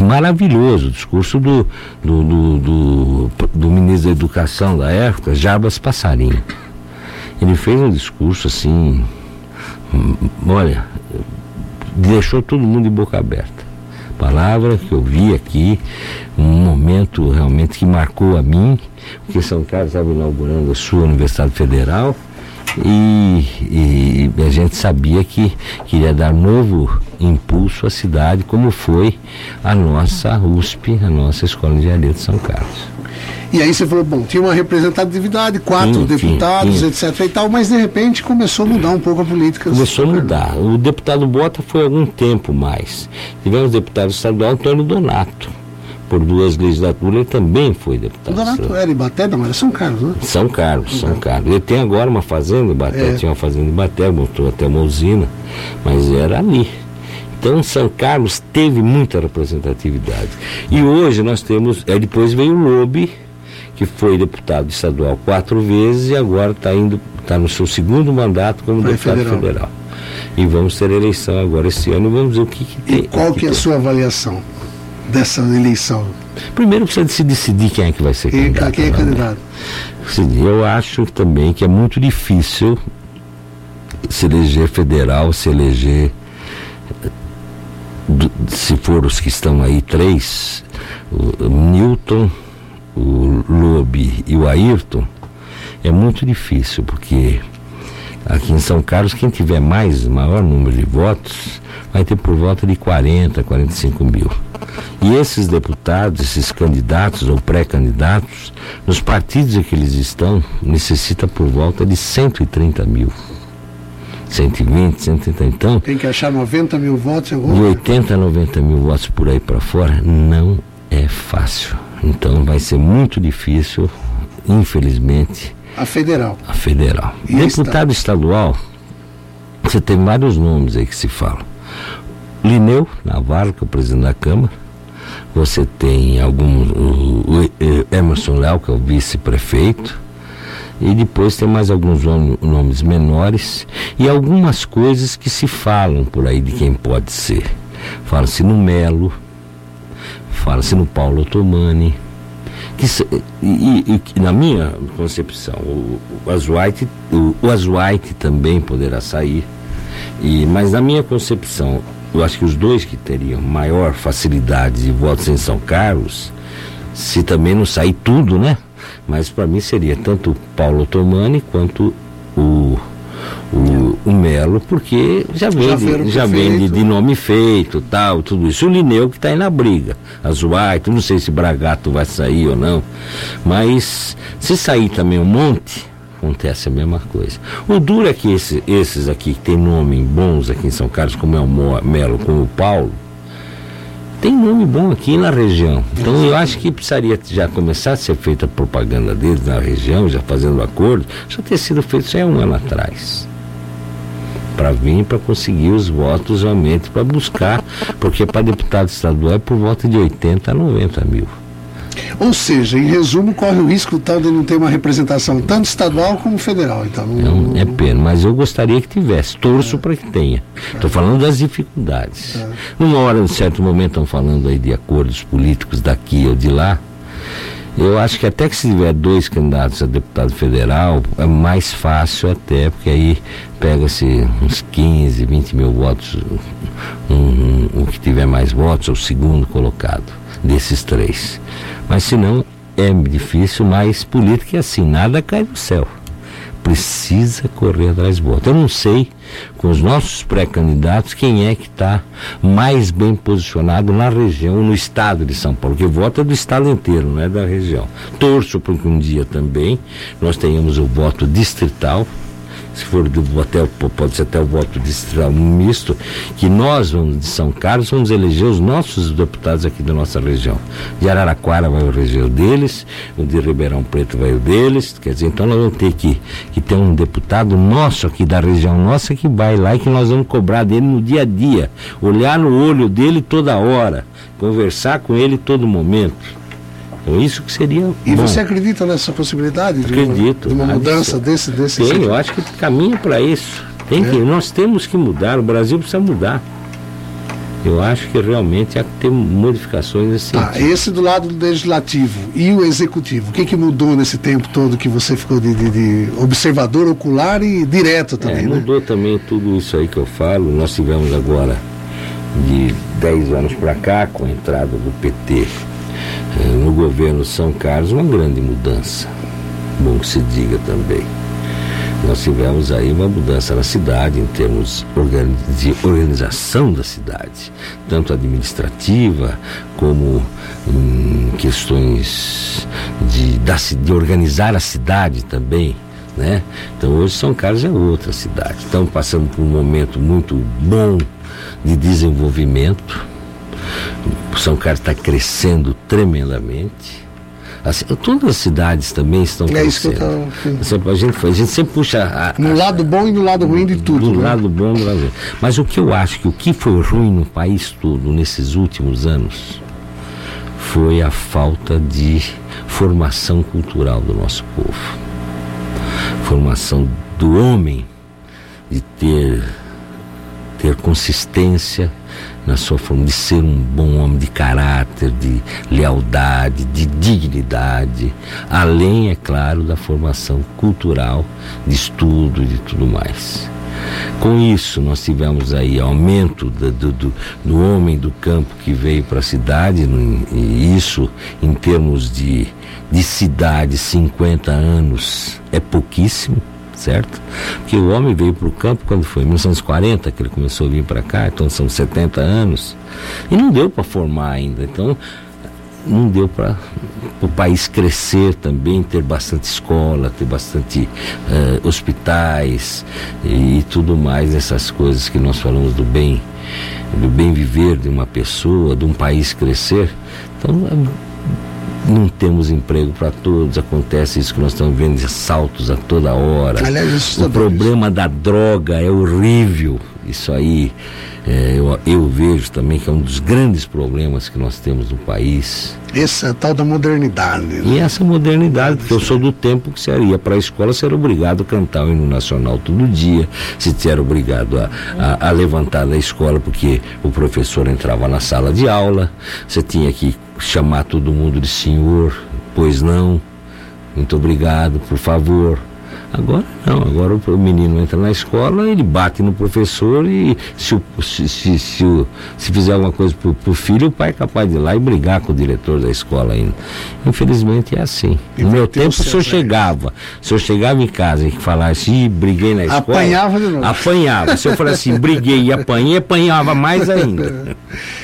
maravilhoso o discurso do, do, do, do, do ministro da Educação da época, Jarbas Passarinho. Ele fez um discurso assim, hum, olha, deixou todo mundo de boca aberta. Palavra que eu vi aqui, um momento realmente que marcou a mim, porque São Carlos estava inaugurando a sua Universidade Federal e, e, a gente sabia que queria dar novo impulso à cidade, como foi a nossa USP, a nossa Escola de Engenharia de São Carlos. E aí você falou, bom, tinha uma representatividade, quatro sim, deputados, sim, sim. etc e tal, mas de repente começou a mudar um pouco a política. Começou a mudar. O deputado Bota foi algum tempo mais. Tivemos deputado estadual Antônio Donato. Por duas legislaturas ele também foi deputado. O Donato era em Baté, não, era São Carlos, né? São Carlos, São Carlos. Ele tem agora uma fazenda em Baté, é. tinha uma fazenda em Baté, montou até uma usina, mas era ali. Então São Carlos teve muita representatividade. E hoje nós temos, é, depois veio o Lobe, que foi deputado estadual quatro vezes e agora está indo está no seu segundo mandato como Vai deputado federal. federal. E vamos ter eleição agora esse ano e vamos ver o que, que tem. E qual que é a tem. sua avaliação dessa eleição? Primeiro precisa de se decidir quem é que vai ser Quem, candidato. quem é né? candidato? Sim, Eu acho também que é muito difícil se eleger federal, se eleger, eh, se for os que estão aí, três, o Newton, o Lobe e o Ayrton, é muito difícil, porque aqui em São Carlos, quem tiver mais, maior número de votos, vai ter por volta de 40, 45 mil. E esses deputados, esses candidatos ou pré-candidatos, nos partidos em que eles estão, necessita por volta de 130 mil. 120, 130. Então, Tem que achar 90 mil votos em de algum 80 a 90 mil votos por aí para fora, não é fácil. Então vai ser muito difícil, infelizmente, A federal. a federal. E Deputado estadual, você tem vários nomes aí que se falam. Lineu Navarro, que é o presidente da Câmara. Você tem alguns. O, o Emerson Léo, que é o vice-prefeito. E depois tem mais alguns nom- nomes menores. E algumas coisas que se falam por aí de quem pode ser. Fala-se no Melo, fala-se no Paulo Otomani. Que, e- e na minha concepção, o, o Azuaite, o, o Azuaite também poderá sair. E, mas na minha concepção, eu acho que os dois que teriam maior facilidade de votos em São Carlos, se também não sair tudo, né? Mas para mim seria tanto o Paulo Otomani quanto o, o, Melo, porque já vem, Já de- já vem de, de nome feito, tal, tudo isso. O Lineu que está aí na briga. Azuaito, não sei se Bragato vai sair ou não. Mas se sair também um monte, acontece a mesma coisa. O duro é que esse- esses aqui que tem nome bons aqui em São Carlos, como é o Mo- Melo, como o Paulo, tem nome bom aqui na região. Então eu acho que precisaria já começar a ser feita a propaganda deles na região, já fazendo acordo, já ter sido feito aí há um ano atrás. Para vir, para conseguir os votos realmente, para buscar, porque para deputado estadual é por volta de 80 a 90 mil. Ou seja, em resumo, corre o risco tal de não ter uma representação tanto estadual como federal. Então, É, não, um- é pena, mas eu gostaria que tivesse. Torço para que tenha. Estou falando das dificuldades. Numa hora, em certo momento, estão falando aí de acordos políticos daqui ou de lá. Eu acho que até que se tiver dois candidatos a deputado federal, é mais fácil até, porque aí pega-se uns 15, 20 mil votos, um, um- o que tiver mais votos, é o segundo colocado desses três. Mas se não, é difícil, mas política é assim, nada cai do céu precisa correr atrás de voto. Eu não sei, com os nossos pré-candidatos, quem é que está mais bem posicionado na região, no estado de São Paulo, que voto é do estado inteiro, não é da região. Torço para que um dia também nós tenhamos o voto distrital, se for do até, pode ser até o voto distrital misto, que nós vamos de São Carlos vamos eleger os nossos deputados aqui da nossa região. De Araraquara vai o deles, o de Ribeirão Preto vai o deles, quer dizer, então nós vamos ter que, que ter um deputado nosso aqui da região nossa que vai lá e que nós vamos cobrar dele no dia a dia, olhar no olho dele toda hora, conversar com ele todo momento. Então isso que seria E bom. você acredita nessa possibilidade de uma, Acredito. de uma Ah, mudança desse, desse Tem, sentido? eu acho que caminha para isso. Tem É. que, nós temos que mudar, o Brasil precisa mudar. Eu acho que realmente há que ter modificações nesse Tá, sentido. esse do lado do legislativo e o executivo, o que, que mudou nesse tempo todo que você ficou de, de- de observador ocular e direto É, também, né? mudou também tudo isso aí que eu falo. Nós tivemos agora, de 10 anos para cá, com a entrada do PT no governo São Carlos, uma grande mudança. Bom que se diga também. Nós tivemos aí uma mudança na cidade em termos de organização da cidade, tanto administrativa como em questões de, de organizar a cidade também. Né? Então hoje São Carlos é outra cidade. Estamos passando por um momento muito bom de desenvolvimento. São Carlos está crescendo tremendamente. Assim, todas as cidades também estão É isso que eu crescendo. tava- a, gente, a gente sempre puxa a, No a- lado bom e no lado ruim de tudo. do né? lado bom do lado ruim. Mas o que eu acho que o que foi ruim no país todo nesses últimos anos foi a falta de formação cultural do nosso povo. Formação do homem de ter ter consistência na sua forma de ser um bom homem de caráter, de lealdade, de dignidade, além, é claro, da formação cultural, de estudo e de tudo mais. Com isso, nós tivemos aí aumento do, do, do, homem do campo que veio para a cidade, e isso em termos de, de cidade, 50 anos é pouquíssimo certo? Que o homem veio para o campo quando foi? Em 1940 que ele começou a vir para cá, então são 70 anos. E não deu para formar ainda. Então, não deu para o país crescer também, ter bastante escola, ter bastante uh, hospitais e, e tudo mais, essas coisas que nós falamos do bem, do bem viver de uma pessoa, de um país crescer. Então, não temos emprego para todos, acontece isso que nós estamos vendo, assaltos a toda hora. Aliás, o problema da droga é horrível. Isso aí é, eu, eu, vejo também que é um dos grandes problemas que nós temos no país. Essa tal da modernidade. Né? E essa modernidade, porque eu sou do tempo que você ia para a escola, você era obrigado a cantar o hino nacional todo dia, você era obrigado a, a, a levantar da escola porque o professor entrava na sala de aula, você tinha que chamar todo mundo de senhor, pois não, muito obrigado, por favor. Agora não, agora o menino entra na escola, ele bate no professor e se, se, se, se, se fizer alguma coisa pro, pro filho, o pai é capaz de ir lá e brigar com o diretor da escola ainda. Infelizmente é assim. no meu tempo, se eu chegava, se eu chegava em casa e falasse, briguei na escola. Apanhava de novo. Apanhava. Se eu falasse assim, briguei e apanhei, apanhava mais ainda.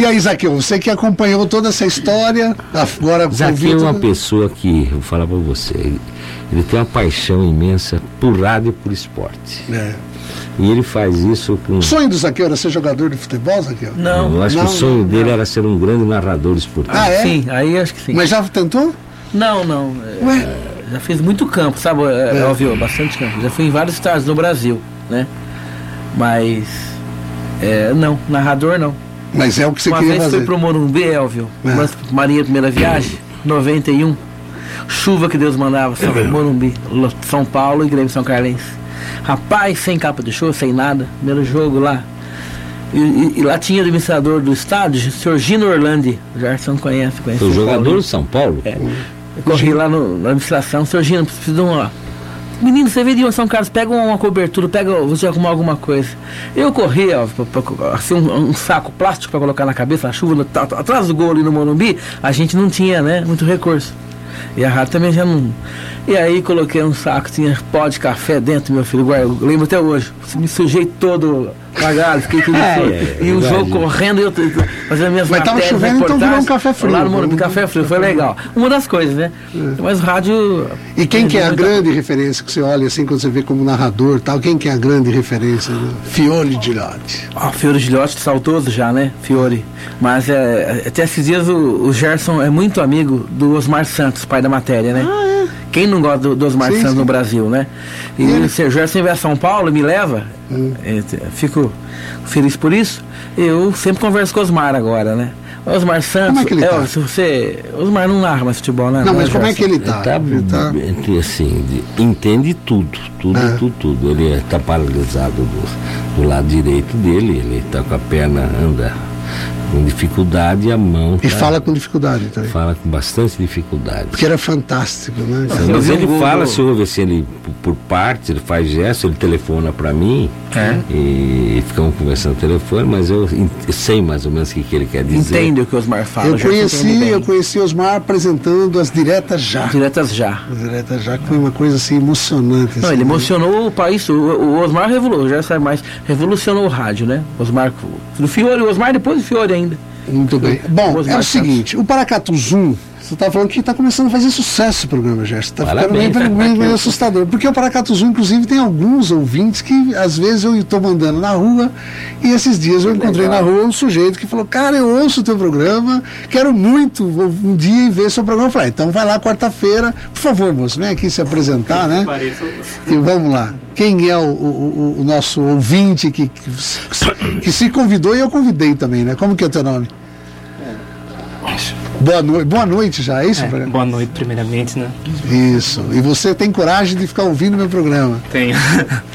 E aí, Zaqueu, você que acompanhou toda essa história, agora Zaqueu é uma pessoa que, vou falar para você, ele, ele, tem uma paixão imensa por rádio e por esporte. É. E ele faz isso com. O sonho do Zaqueu era ser jogador de futebol, Zaqueu? Não. Eu acho não, que o sonho não, dele não. era ser um grande narrador esportivo. Ah, é? Sim, aí acho que sim. Mas já tentou? Não, não. Ué? Já fiz muito campo, sabe? É, é. Óbvio, bastante campo. Já fui em vários estados no Brasil, né? Mas. É, não, narrador não. Mas é o que você Uma queria fazer. Uma vez fui pro Morumbi, Elvio, é. Marinha Primeira Viagem, 91. Chuva que Deus mandava, São é Morumbi, São Paulo e Grêmio São Carlense. Rapaz, sem capa de show, sem nada, primeiro jogo lá. E, e, e lá tinha o administrador do estádio, o senhor Gino Orlandi, o Gerson conhece, conhece. O jogador de São Paulo? É. Eu corri lá no, na administração, senhor Gino, preciso de um, Menino, você veio de São Carlos, pega uma cobertura, pega, você arrumar alguma coisa. Eu corri, ó, pra, pra, assim, um, um, saco plástico para colocar na cabeça, na chuva, no, atrás do gol ali no Morumbi, a gente não tinha, né, muito recurso. E a rádio também já não. E aí coloquei um saco, tinha pó de café dentro, meu filho. Lembro até hoje. Me sujei todo cagado, fiquei tudo é, é, E o jogo correndo, eu fazendo minhas Mas tava chovendo, então virou um café frio. Lá no Morumbi, café frio, foi legal. Uma das coisas, né? É. Mas rádio. E quem que é a grande referência que você olha assim, quando você vê como narrador tal? Quem que é a grande referência? Né? Fiore Gilhote. Ah, Fiore Gilhote, saudoso já, né? Fiore. Mas é, até esses dias o, o Gerson é muito amigo do Osmar Santos, pai da matéria, né? Ah, é? Quem não gosta do, do Osmar sim, Santos sim. no Brasil, né? E, e se o Gerson vier a São Paulo, me leva, hum. é, fico feliz por isso. Eu sempre converso com o Osmar agora, né? Osmar Santos, como é que ele tá? se você, Osmar não narra mais futebol, né? Não, mas como é que ele tá? Ele tá, ele tá... assim, entende tudo, tudo, é. tudo, tudo. Ele está paralisado do, do lado direito dele, ele está com a perna, anda com dificuldade a mão. E tá, fala com dificuldade também. Fala com bastante dificuldade. Porque era fantástico, né? mas ele fala, se ouve assim, ele por, partes, ele faz gesto, ele telefona para mim é. e, ficamos conversando no telefone, mas eu, eu, sei mais ou menos o que, que ele quer dizer. Entende o que o Osmar fala. Eu conheci, eu conheci o Osmar apresentando as diretas já. Diretas já. As diretas já, que foi uma coisa assim emocionante. Não, assim, ele né? emocionou o país, o, o Osmar revolucionou, já sabe mais, revolucionou o rádio, né? Osmar, do Fiore, o Osmar depois do Fiore ainda. Muito bem. Bom, é o seguinte, o Paracatu Zoom você está falando que está começando a fazer sucesso o programa, Gerson. Está ficando meio, meio, meio, assustador. Porque o Paracatuzu, inclusive, tem alguns ouvintes que às vezes eu estou mandando na rua e esses dias eu encontrei Legal. na rua um sujeito que falou: Cara, eu ouço o teu programa, quero muito um dia ver seu programa. Eu falei: ah, Então vai lá quarta-feira, por favor, moço, vem aqui se apresentar, né? E vamos lá. Quem é o, o, o nosso ouvinte que, que, que se convidou e eu convidei também, né? Como que é o teu nome? Boa noite, boa noite já, é isso? É, boa noite, primeiramente, né? Isso. E você tem coragem de ficar ouvindo meu programa. Tenho.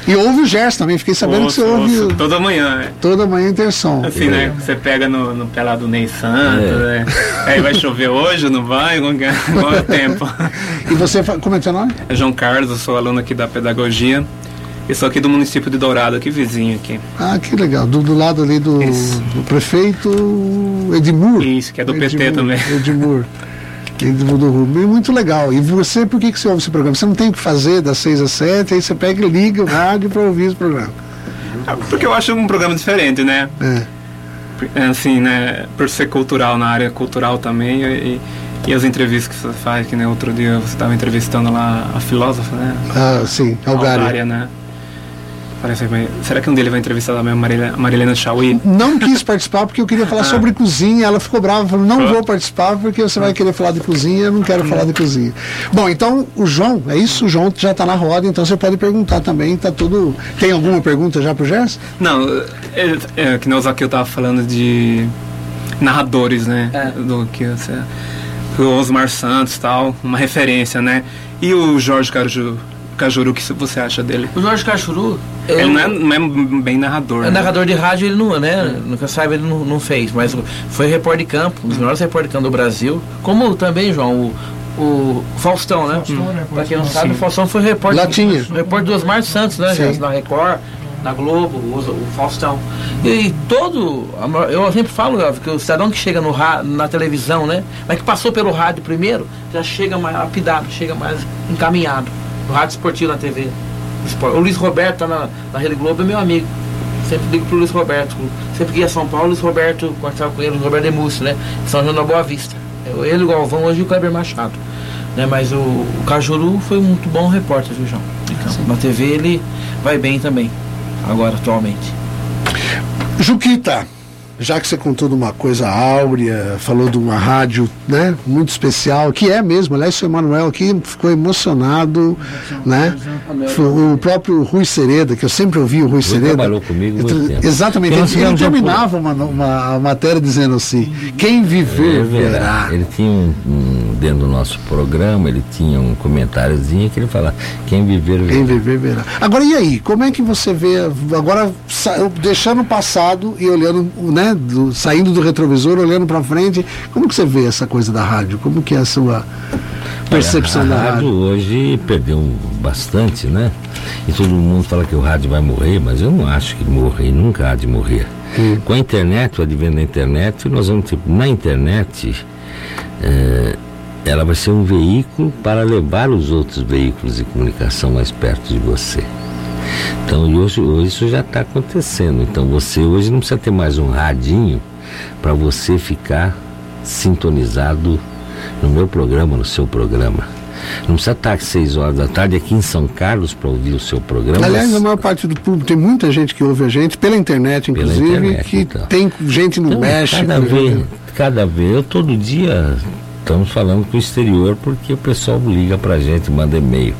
E ouve o Gerson também, fiquei sabendo Ouço, que você ouve ouço toda manhã, né? toda manhã tem som. Assim, né? Você pega no, no pé lá do Ney Santos, É. né? Aí vai chover hoje, não vai? Qual é qual é o tempo? E você, como é teu nome? É João Carlos, eu sou aluno aqui da Pedagogia. E sou aqui do município de Dourado, aqui vizinho aqui. Ah, que legal. Do, do lado ali do, do prefeito Edmur. Isso, que é do PT Edmur, também. Edmur. Edmur do Rubem. Muito legal. E você, por que, que você ouve esse programa? Você não tem o que fazer das 6 às 7, aí você pega e liga o rádio para ouvir esse programa. Ah, Porque eu acho um programa diferente, né? É. Assim, né? Por ser cultural, na área cultural também. E, e as entrevistas que você faz, que nem outro dia você estava entrevistando lá a filósofa, né? Ah, sim, Algária. Algária, né? Parece Será que um dia ele vai entrevistar a Marília- a Marilena Chauí? Não quis participar porque eu queria falar Ah. sobre cozinha. Ela ficou brava, falou: não Ah. vou participar porque você vai querer falar de cozinha. Eu não quero falar de cozinha. Bom, então o João, é isso? O João já está na roda, então você pode perguntar também. Tá tudo. Tem alguma pergunta já pro Gerson? Não, é, é, que nem o Zaqueu tava falando de narradores, né? É. Do que você. O Osmar Santos tal, uma referência, né? E o Jorge Caju, Cajuru, o que você acha dele? O Jorge Cachuru. Ele eu- não é, não é bem narrador. É né? narrador de rádio, ele não, né? Nunca saiba, ele não, não fez, mas foi repórter de campo, um dos melhores repórter de campo do Brasil. Como também, João, o, o Faustão, né? Pra quem não sabe, o Faustão foi repórter. Latinha. Repórter do Osmar Santos, né? Sim. Na Record, na Globo, o, o Faustão. E todo. a maior- Eu sempre falo, Elvio, que o cidadão que chega no ra- na televisão, né? Mas que passou pelo rádio primeiro, já chega mais lapidado, chega mais encaminhado. No rádio esportivo na TV. Espor- O Luiz Roberto tá na, na Rede Globo, é meu amigo. Sempre ligo pro Luiz Roberto. Sempre que ia a São Paulo, o Luiz Roberto, conversava com ele, o Luiz Roberto Demúcio, né? São João da Boa Vista. Eu- Ele, o Galvão, hoje e o Kleber Machado. Né? Mas o, o Cajuru foi um muito bom repórter, viu, João? Então, na TV ele vai bem também, agora, atualmente. Juquita, já que você contou de uma coisa áurea, falou de uma rádio né, muito especial, que é mesmo, aliás, o Emanuel aqui ficou emocionado, né? O próprio Rui Sereda, que eu sempre ouvi o Rui Sereda. trabalhou comigo muito Ele- tempo. Exatamente, Tem ele, ele terminava uma, uma matéria dizendo assim: quem viver É verá. Ele tinha um, um- dentro do nosso programa, ele tinha um comentáriozinho que ele falava, quem viver Quem verá. viver verá. Agora, e aí? Como é que você vê, agora deixando o passado e olhando, né, do- saindo do retrovisor, olhando para frente, como que você vê essa coisa da rádio? Como que é a sua percepção a da rádio rádio? hoje perdeu bastante, né? E todo mundo fala que o rádio vai morrer, mas eu não acho que morre, nunca há de morrer. Hum. Com a internet, o advento da internet, nós vamos ter, na internet, eh, ela vai ser um veículo para levar os outros veículos de comunicação mais perto de você. Então, e hoje, hoje isso já está acontecendo. Então, você hoje não precisa ter mais um radinho para você ficar sintonizado no meu programa, no seu programa. Não precisa estar às 6 horas da tarde aqui em São Carlos para ouvir o seu programa. Aliás, a maior parte do público, tem muita gente que ouve a gente, pela internet, Pela inclusive, internet, que então. tem gente no Então, México. Cada vez, cada vez, eu todo dia estamos falando com o exterior porque o pessoal liga para a gente, manda e-mail.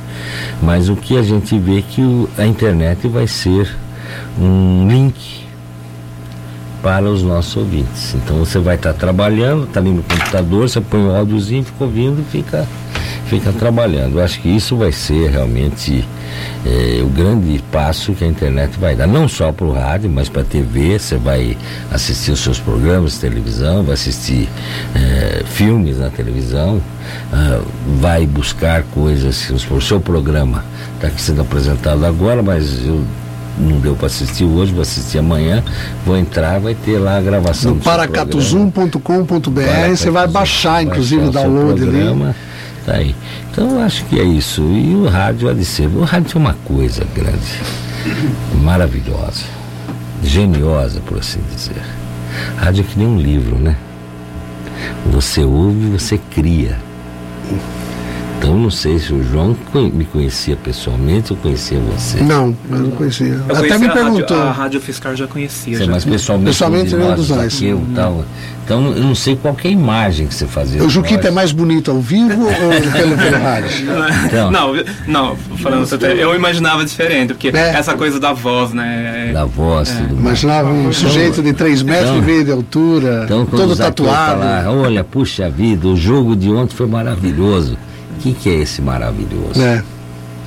Mas o que a gente vê é que o- a internet vai ser um link para os nossos ouvintes. Então você vai estar trabalhando, está ali no computador, você põe o áudiozinho, fica ouvindo e fica, fica trabalhando. Eu acho que isso vai ser realmente eh, o grande passo que a internet vai dar, não só para o rádio, mas para a TV. Você vai assistir os seus programas de televisão, vai assistir eh, filmes na televisão, ah, vai buscar coisas, o seu programa está sendo apresentado agora, mas eu não deu para assistir hoje, vou assistir amanhã, vou entrar, vai ter lá a gravação No paracatuzum.com.br, você vai baixar, inclusive, o baixar o seu download ali. Tá aí. Então acho que é isso. E o rádio há de ser. O rádio é uma coisa grande, maravilhosa, geniosa, por assim dizer. Rádio é que nem um livro, né? Você ouve, você cria. Então eu não sei se o João me conhecia pessoalmente ou conhecia você. Não, eu não conhecia. Eu Até conhecia me a rádio- perguntou. A Rádio Fiscal já conhecia. Você, já. mas pessoalmente, Pessoalmente, um nenhum nós, dos dois. eu, tal. Então eu não sei qual que é a imagem que você fazia. O Juquita é mais bonito ao vivo ou pelo, pelo rádio? Então. Não, não, falando sério, eu imaginava diferente, porque É. essa coisa da voz, né? Da voz, tudo mais. Imaginava um sujeito de 3 metros então- e meio de altura, Então, todo tatuado. falar, olha, puxa vida, o jogo de ontem foi maravilhoso. O que, que é esse maravilhoso? É,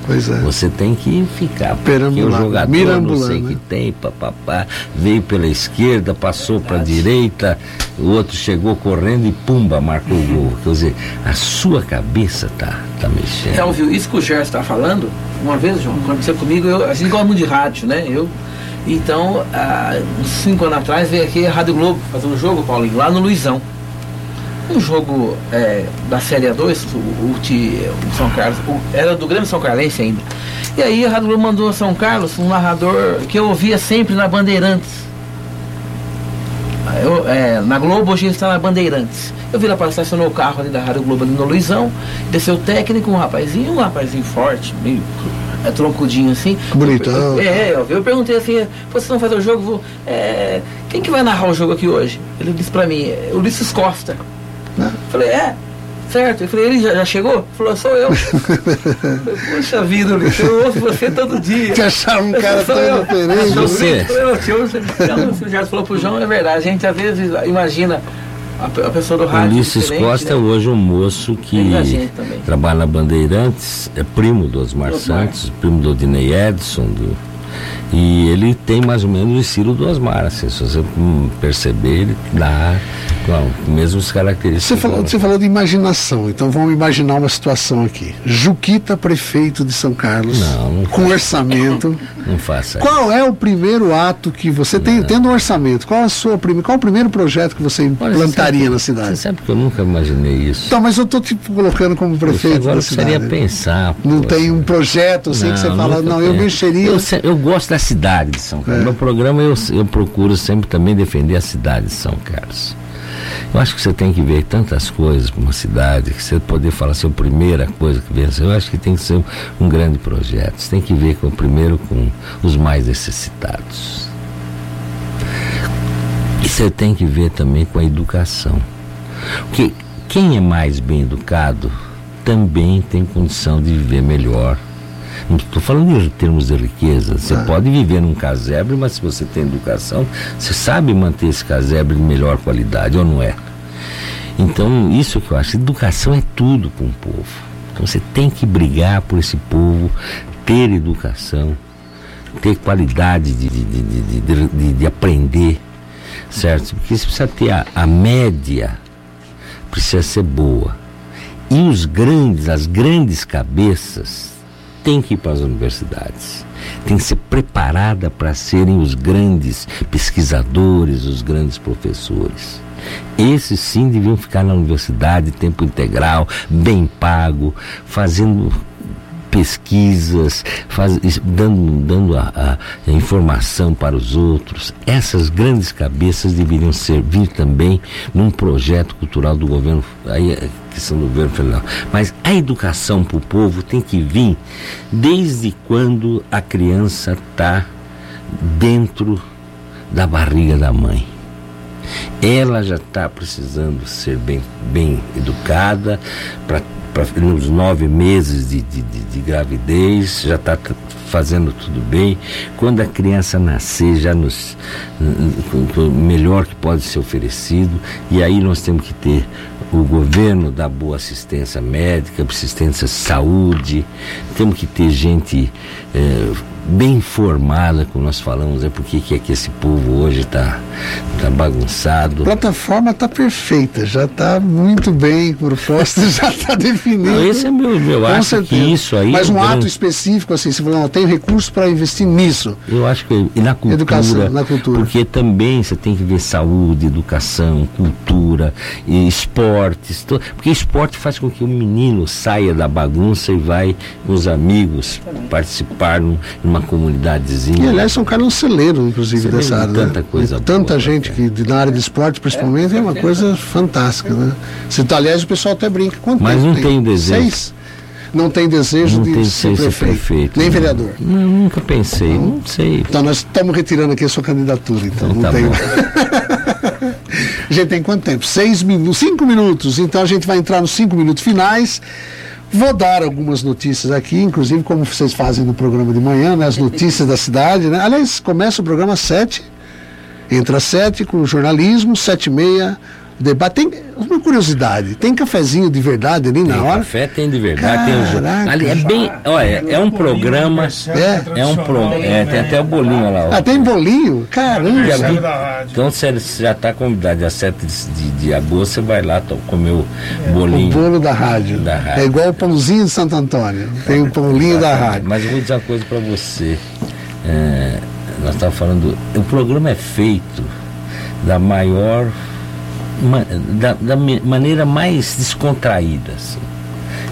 pois é. Você tem que ficar, porque o jogador não sei o né? que tem, papapá, veio pela esquerda, passou para a direita, o outro chegou correndo e pumba, marcou o gol. Quer dizer, a sua cabeça tá, tá mexendo. Elvio, isso que o Gerson está falando, uma vez, João, aconteceu comigo, eu, a gente gosta muito de rádio, né? Eu, então, há uns cinco anos atrás, veio aqui a Rádio Globo fazer um jogo, Paulinho, lá no Luizão. Um jogo é, da Série A2, o, o, o São Carlos, o- era do Grêmio São Carlense ainda. E aí a Rádio Globo mandou a São Carlos um narrador que eu ouvia sempre na Bandeirantes. Eu, é, na Globo hoje ele está na Bandeirantes. Eu vi lá para estacionou o carro ali da Rádio Globo ali no Luizão, desceu o técnico, um rapazinho, um rapazinho forte, meio é, troncudinho assim. Bonitão. Eu, é, eu, eu perguntei assim, vocês vão fazer o jogo? Vou, é, quem que vai narrar o jogo aqui hoje? Ele disse para mim, é, Ulisses Costa. Né? Falei, é, certo. Eu falei, ele já, já chegou? Ele falou, sou eu. Falei, Poxa vida, Ulisses, eu ouço você todo dia. Que acharam um cara Sou tão eu. diferente. Você. eu, Então, o Gerson falou pro João, é verdade. A gente às vezes imagina a, pe- a pessoa do rádio. Ulisses diferente, Costa é né? hoje um moço que trabalha na Bandeirantes, é primo do Osmar Osmar. Santos, primo do Odinei Edson, do, e ele tem mais ou menos o estilo do Osmar, assim, se você perceber, ele dá com mesmas características. Você falou, você falou de imaginação, então vamos imaginar uma situação aqui. Juquita, prefeito de São Carlos, Não, não com orçamento. Não faça isso. Qual é o primeiro ato que você tem, tendo um orçamento? Qual, a sua, qual o primeiro projeto que você Olha, implantaria você sabe- na Você cidade? sabe que eu nunca imaginei isso. Então, mas eu estou te colocando como prefeito agora da eu precisaria cidade. pensar. Não poxa. tem um projeto assim que você fala, não, eu mexeria. Eu, eu gosto da cidade de São Carlos. É. No programa eu, eu procuro sempre também defender a cidade de São Carlos. Eu acho que você tem que ver tantas coisas para uma cidade, que você poder falar assim, a primeira coisa que assim, eu acho que tem que ser um, um grande projeto. Você tem que ver com, primeiro com os mais necessitados. E você tem que ver também com a educação. Porque quem é mais bem educado também tem condição de viver melhor. Não estou falando em termos de riqueza. Você Ah. pode viver num casebre, mas se você tem educação, você sabe manter esse casebre de melhor qualidade, ou não é? Então, isso que eu acho, educação é tudo para um povo. Então você tem que brigar por esse povo, ter educação, ter qualidade de, de, de, de, de- de- de aprender, certo? Porque você precisa ter a, a média, precisa ser boa. E os grandes, as grandes cabeças, têm que ir para as universidades. Tem que ser preparada para serem os grandes pesquisadores, os grandes professores. Esses sim deviam ficar na universidade, tempo integral, bem pago, fazendo pesquisas, faz, dando, dando a- a informação para os outros. Essas grandes cabeças deveriam servir também num projeto cultural do governo, aí é questão do governo federal. Mas a educação para o povo tem que vir desde quando a criança está dentro da barriga da mãe ela já está precisando ser bem, bem educada para nos nove meses de, de, de- de gravidez, já está fazendo tudo bem. Quando a criança nascer, já nos o melhor que pode ser oferecido, e aí nós temos que ter o governo dar boa assistência médica, assistência de saúde, temos que ter gente eh, bem informada, como nós falamos, é porque que é que esse povo hoje está tá bagunçado. A plataforma está perfeita, já está muito bem proposta, já está definida. Não, esse é meu, eu Com acho certeza. que isso aí. Mas é um ato grande- específico, assim, você falou, não, eu tenho recurso para investir nisso. Eu acho que e na cultura, Educação, na cultura. porque também você tem que ver saúde, educação, cultura, e esportes, to- porque esporte faz com que o menino saia da bagunça e vai com os amigos participar num- numa comunidadezinha. E aliás, São é um celeiro, inclusive, Celeiro dessa de área. tanta né? coisa E tanta boa, gente né? que de- na área de esporte, principalmente, é, uma coisa fantástica, né? Se, aliás, o pessoal até brinca. Quanto Mas não tem o desenho. Seis? não tem desejo Não de tem ser desejo de ser prefeito, prefeito, nem não. vereador. Não, nunca pensei, não sei. Então nós estamos retirando aqui a sua candidatura, então não Tá tem. gente tem quanto tempo? Seis minutos, cinco minutos. Então a gente vai entrar nos cinco minutos finais. Vou dar algumas notícias aqui, inclusive como vocês fazem no programa de manhã, né? As notícias da cidade, né? Aliás, começa o programa às sete, entra às sete com jornalismo, sete e meia, debate. Tem uma curiosidade, tem cafezinho de verdade ali na Tem hora? café, tem de verdade, tem o. Caraca. Ali é bem, olha, é um programa, É? é um pro, é, tem até o bolinho lá. ó. Ah, tem bolinho? Caramba! Então você já está convidado, dia 7 de, de agosto você vai lá comer o O bolinho. bolo da rádio. Da rádio. É igual o pãozinho de Santo Antônio. Tem o pãozinho da rádio. Mas eu vou dizer uma coisa para você. É, nós estávamos falando. O programa é feito da maior. Da, da maneira mais descontraída. assim.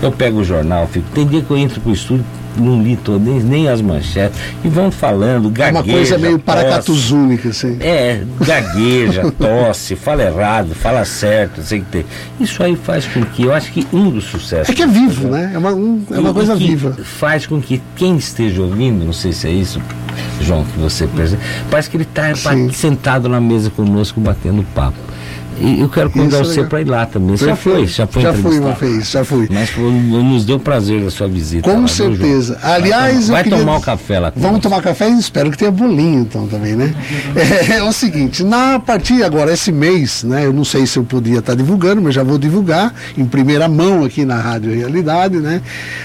Eu pego o jornal, fico. Tem dia que eu entro pro estúdio, não li todo, nem, nem as manchetes, e vão falando, É gagueja. uma coisa meio paracatuzúnica, assim. É, gagueja, tosse, fala errado, fala certo, sei que tem. Isso aí faz com que, eu acho que um dos sucessos. É que é vivo, né? É uma, um- é uma coisa viva. Faz com que quem esteja ouvindo, não sei se é isso, João, que você percebe, parece que ele está sentado na mesa conosco batendo papo. E eu quero convidar Isso é você para ir lá também. Você já foi? Já foi Já fui uma vez, já fui. Mas foi- nos deu prazer a sua visita. Com lá, certeza. Vai Aliás, eu vai queria- tomar o café lá. Vamos tomar café e espero que tenha bolinho então também, né? É, é o seguinte, na partir agora, esse mês, né? Eu não sei se eu podia estar divulgando, mas já vou divulgar em primeira mão aqui na Rádio Realidade, né?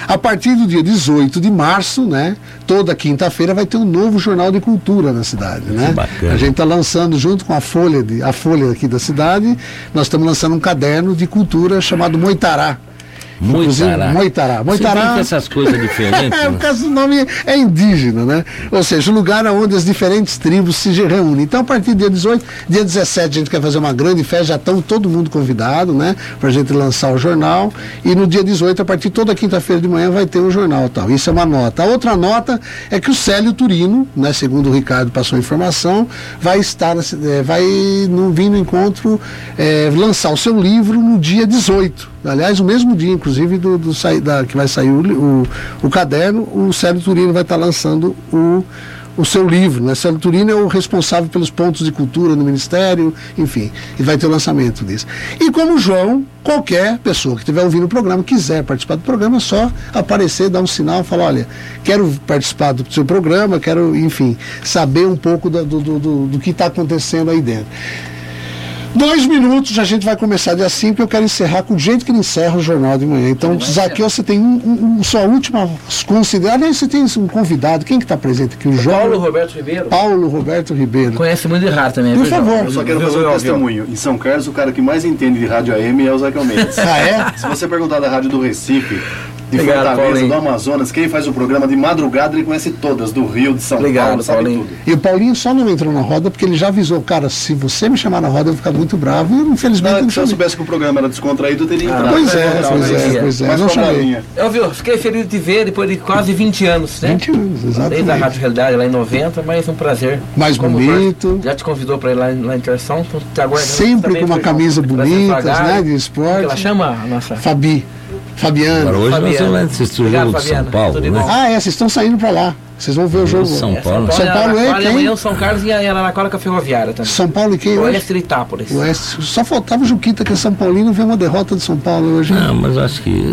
A partir do dia 18 de março, né? Toda quinta-feira vai ter um novo jornal de cultura na cidade, né? bacana. A gente está lançando junto com a Folha, de, a Folha aqui da cidade, nós estamos lançando um caderno de cultura chamado Moitará. Moitará. Moitará. Você Moitará. essas coisas diferentes. É, por causa do nome é indígena, né? Ou seja, o lugar onde as diferentes tribos se reúnem. Então, a partir do dia 18, dia 17, a gente quer fazer uma grande festa, já estão todo mundo convidado, né? Pra gente lançar o jornal. E no dia 18, a partir toda quinta-feira de manhã, vai ter o jornal tal. Isso é uma nota. A outra nota é que o Célio Turino, né? Segundo o Ricardo passou a informação, vai estar, eh, vai no, vir no encontro eh, lançar o seu livro no dia 18. Aliás, o mesmo dia, inclusive, do, do sai- da, que vai sair o, o, o caderno, o Célio Turino vai estar lançando o, o seu livro. Né? Célio Turino é o responsável pelos pontos de cultura no Ministério, enfim, e vai ter o lançamento disso. E como João, qualquer pessoa que estiver ouvindo o programa, quiser participar do programa, é só aparecer, dar um sinal, falar, olha, quero participar do seu programa, quero, enfim, saber um pouco do, do, do- do que está acontecendo aí dentro. Dois minutos a gente vai começar dia 5 eu quero encerrar com o jeito que ele encerra o jornal de manhã. Então, Zaqueu, você tem um, um, um- sua última consideração. Aliás, você tem um convidado. Quem que está presente aqui? O João Paulo Roberto Ribeiro. Paulo Roberto Ribeiro. Conhece muito de rádio também. Por favor. Eu só quero fazer um testemunho. Em São Carlos, o cara que mais entende de rádio AM é o Zaqueu Mendes. Ah, é? Se você perguntar da rádio do Recife, de Obrigado, Fortaleza, Paulinho. do Amazonas, quem faz o programa de madrugada, ele conhece todas, do Rio, de São Obrigado, Paulo, sabe Paulinho. tudo. E o Paulinho só não entrou na roda porque ele já avisou, cara, se você me chamar na roda, eu vou ficar muito bravo. E infelizmente Não, eu não se eu soubesse que o programa era descontraído, eu teria entrado. Pois é, não, pois não, é, não, pois é. Mas não chamei. Eu viu, fiquei feliz de te ver depois de quase 20 anos, né? 20 anos, Desde a exatamente. Rádio Realidade lá em 90, mas um prazer. Mais Como bonito. Já te convidou para ir lá, lá em Terção, então te aguardando Sempre também, com uma viu, camisa bonita, né, de esporte. Ela chama a nossa. Fabi. Fabiana. Agora hoje nós Fabiana. vamos assistir o Obrigado, jogo de São. Paulo, né? Ah, é, vocês estão saindo para lá. Vocês vão ver o jogo. São É, Paulo. São Paulo é Araraquara, quem? amanhã o São Carlos e a Araraquara com a Ferroviária também. São Paulo e quem hoje? Oeste de Itápolis. Oeste. Só faltava o Juquita, que é São Paulino, ver uma derrota de São Paulo hoje. Não, mas eu acho que.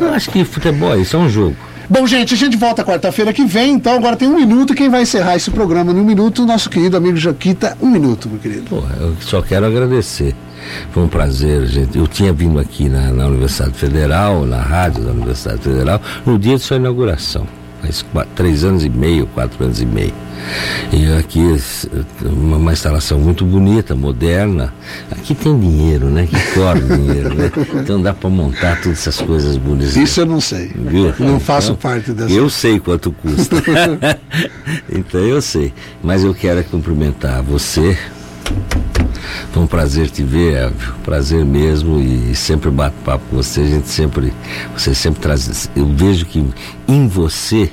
Eu acho que futebol é isso, é um jogo. Bom, gente, a gente volta quarta-feira que vem, então agora tem um minuto. Quem vai encerrar esse programa um minuto? Nosso querido amigo Jaquita. Um minuto, meu querido. Pô, eu só quero agradecer. Foi um prazer, gente. Eu tinha vindo aqui na, na Universidade Federal, na rádio da Universidade Federal, no dia de sua inauguração. Faz três anos e meio, quatro anos e meio. E aqui, uma, instalação muito bonita, moderna. Aqui tem dinheiro, né? Que corre dinheiro, né? Então dá para montar todas essas coisas bonitas. Isso eu não sei. Viu? Não faço Então, parte dessa. Eu sei quanto custa. então eu sei. Mas eu quero cumprimentar você. Foi um prazer te ver, Elvio. Prazer mesmo e sempre bato papo com você. A gente sempre, você sempre traz. Eu vejo que em você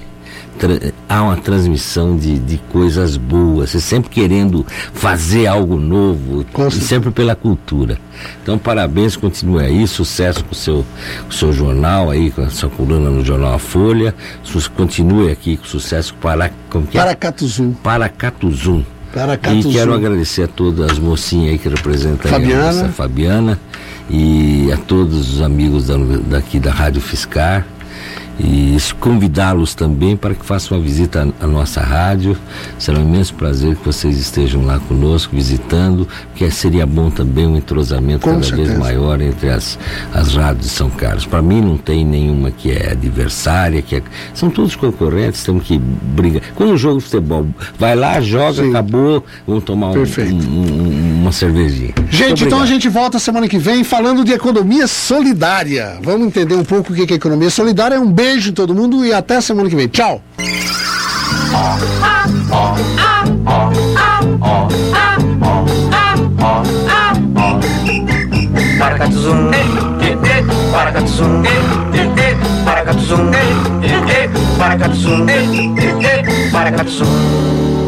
há uma transmissão de, de coisas boas, você sempre querendo fazer algo novo, sempre pela cultura. Então, parabéns, continue aí, sucesso com o seu, com o seu jornal aí, com a sua coluna no jornal A Folha, continue aqui com sucesso para, como que é? Paracatuzum. Paracatuzum. Paracatuzum. E quero agradecer a todas as mocinhas aí que representam Fabiana. a nossa Fabiana e a todos os amigos da, daqui da Rádio Fiscar e convidá-los também para que façam uma visita à nossa rádio. Será um imenso prazer que vocês estejam lá conosco, visitando, porque seria bom também um entrosamento Com cada certeza. vez maior entre as, as rádios de São Carlos. Para mim não tem nenhuma que é adversária, que é, são todos concorrentes, temos que brigar. Quando um jogo de futebol vai lá, joga, Sim. acabou, vamos tomar um- um- um- uma cervejinha. Gente, então a gente volta semana que vem falando de economia solidária. Vamos entender um pouco o que é economia solidária. Um beijo em todo mundo e até semana que vem. Tchau. Paracatuzum, paracatuzum, paracatuzum, paracatuzum, paracatuzum.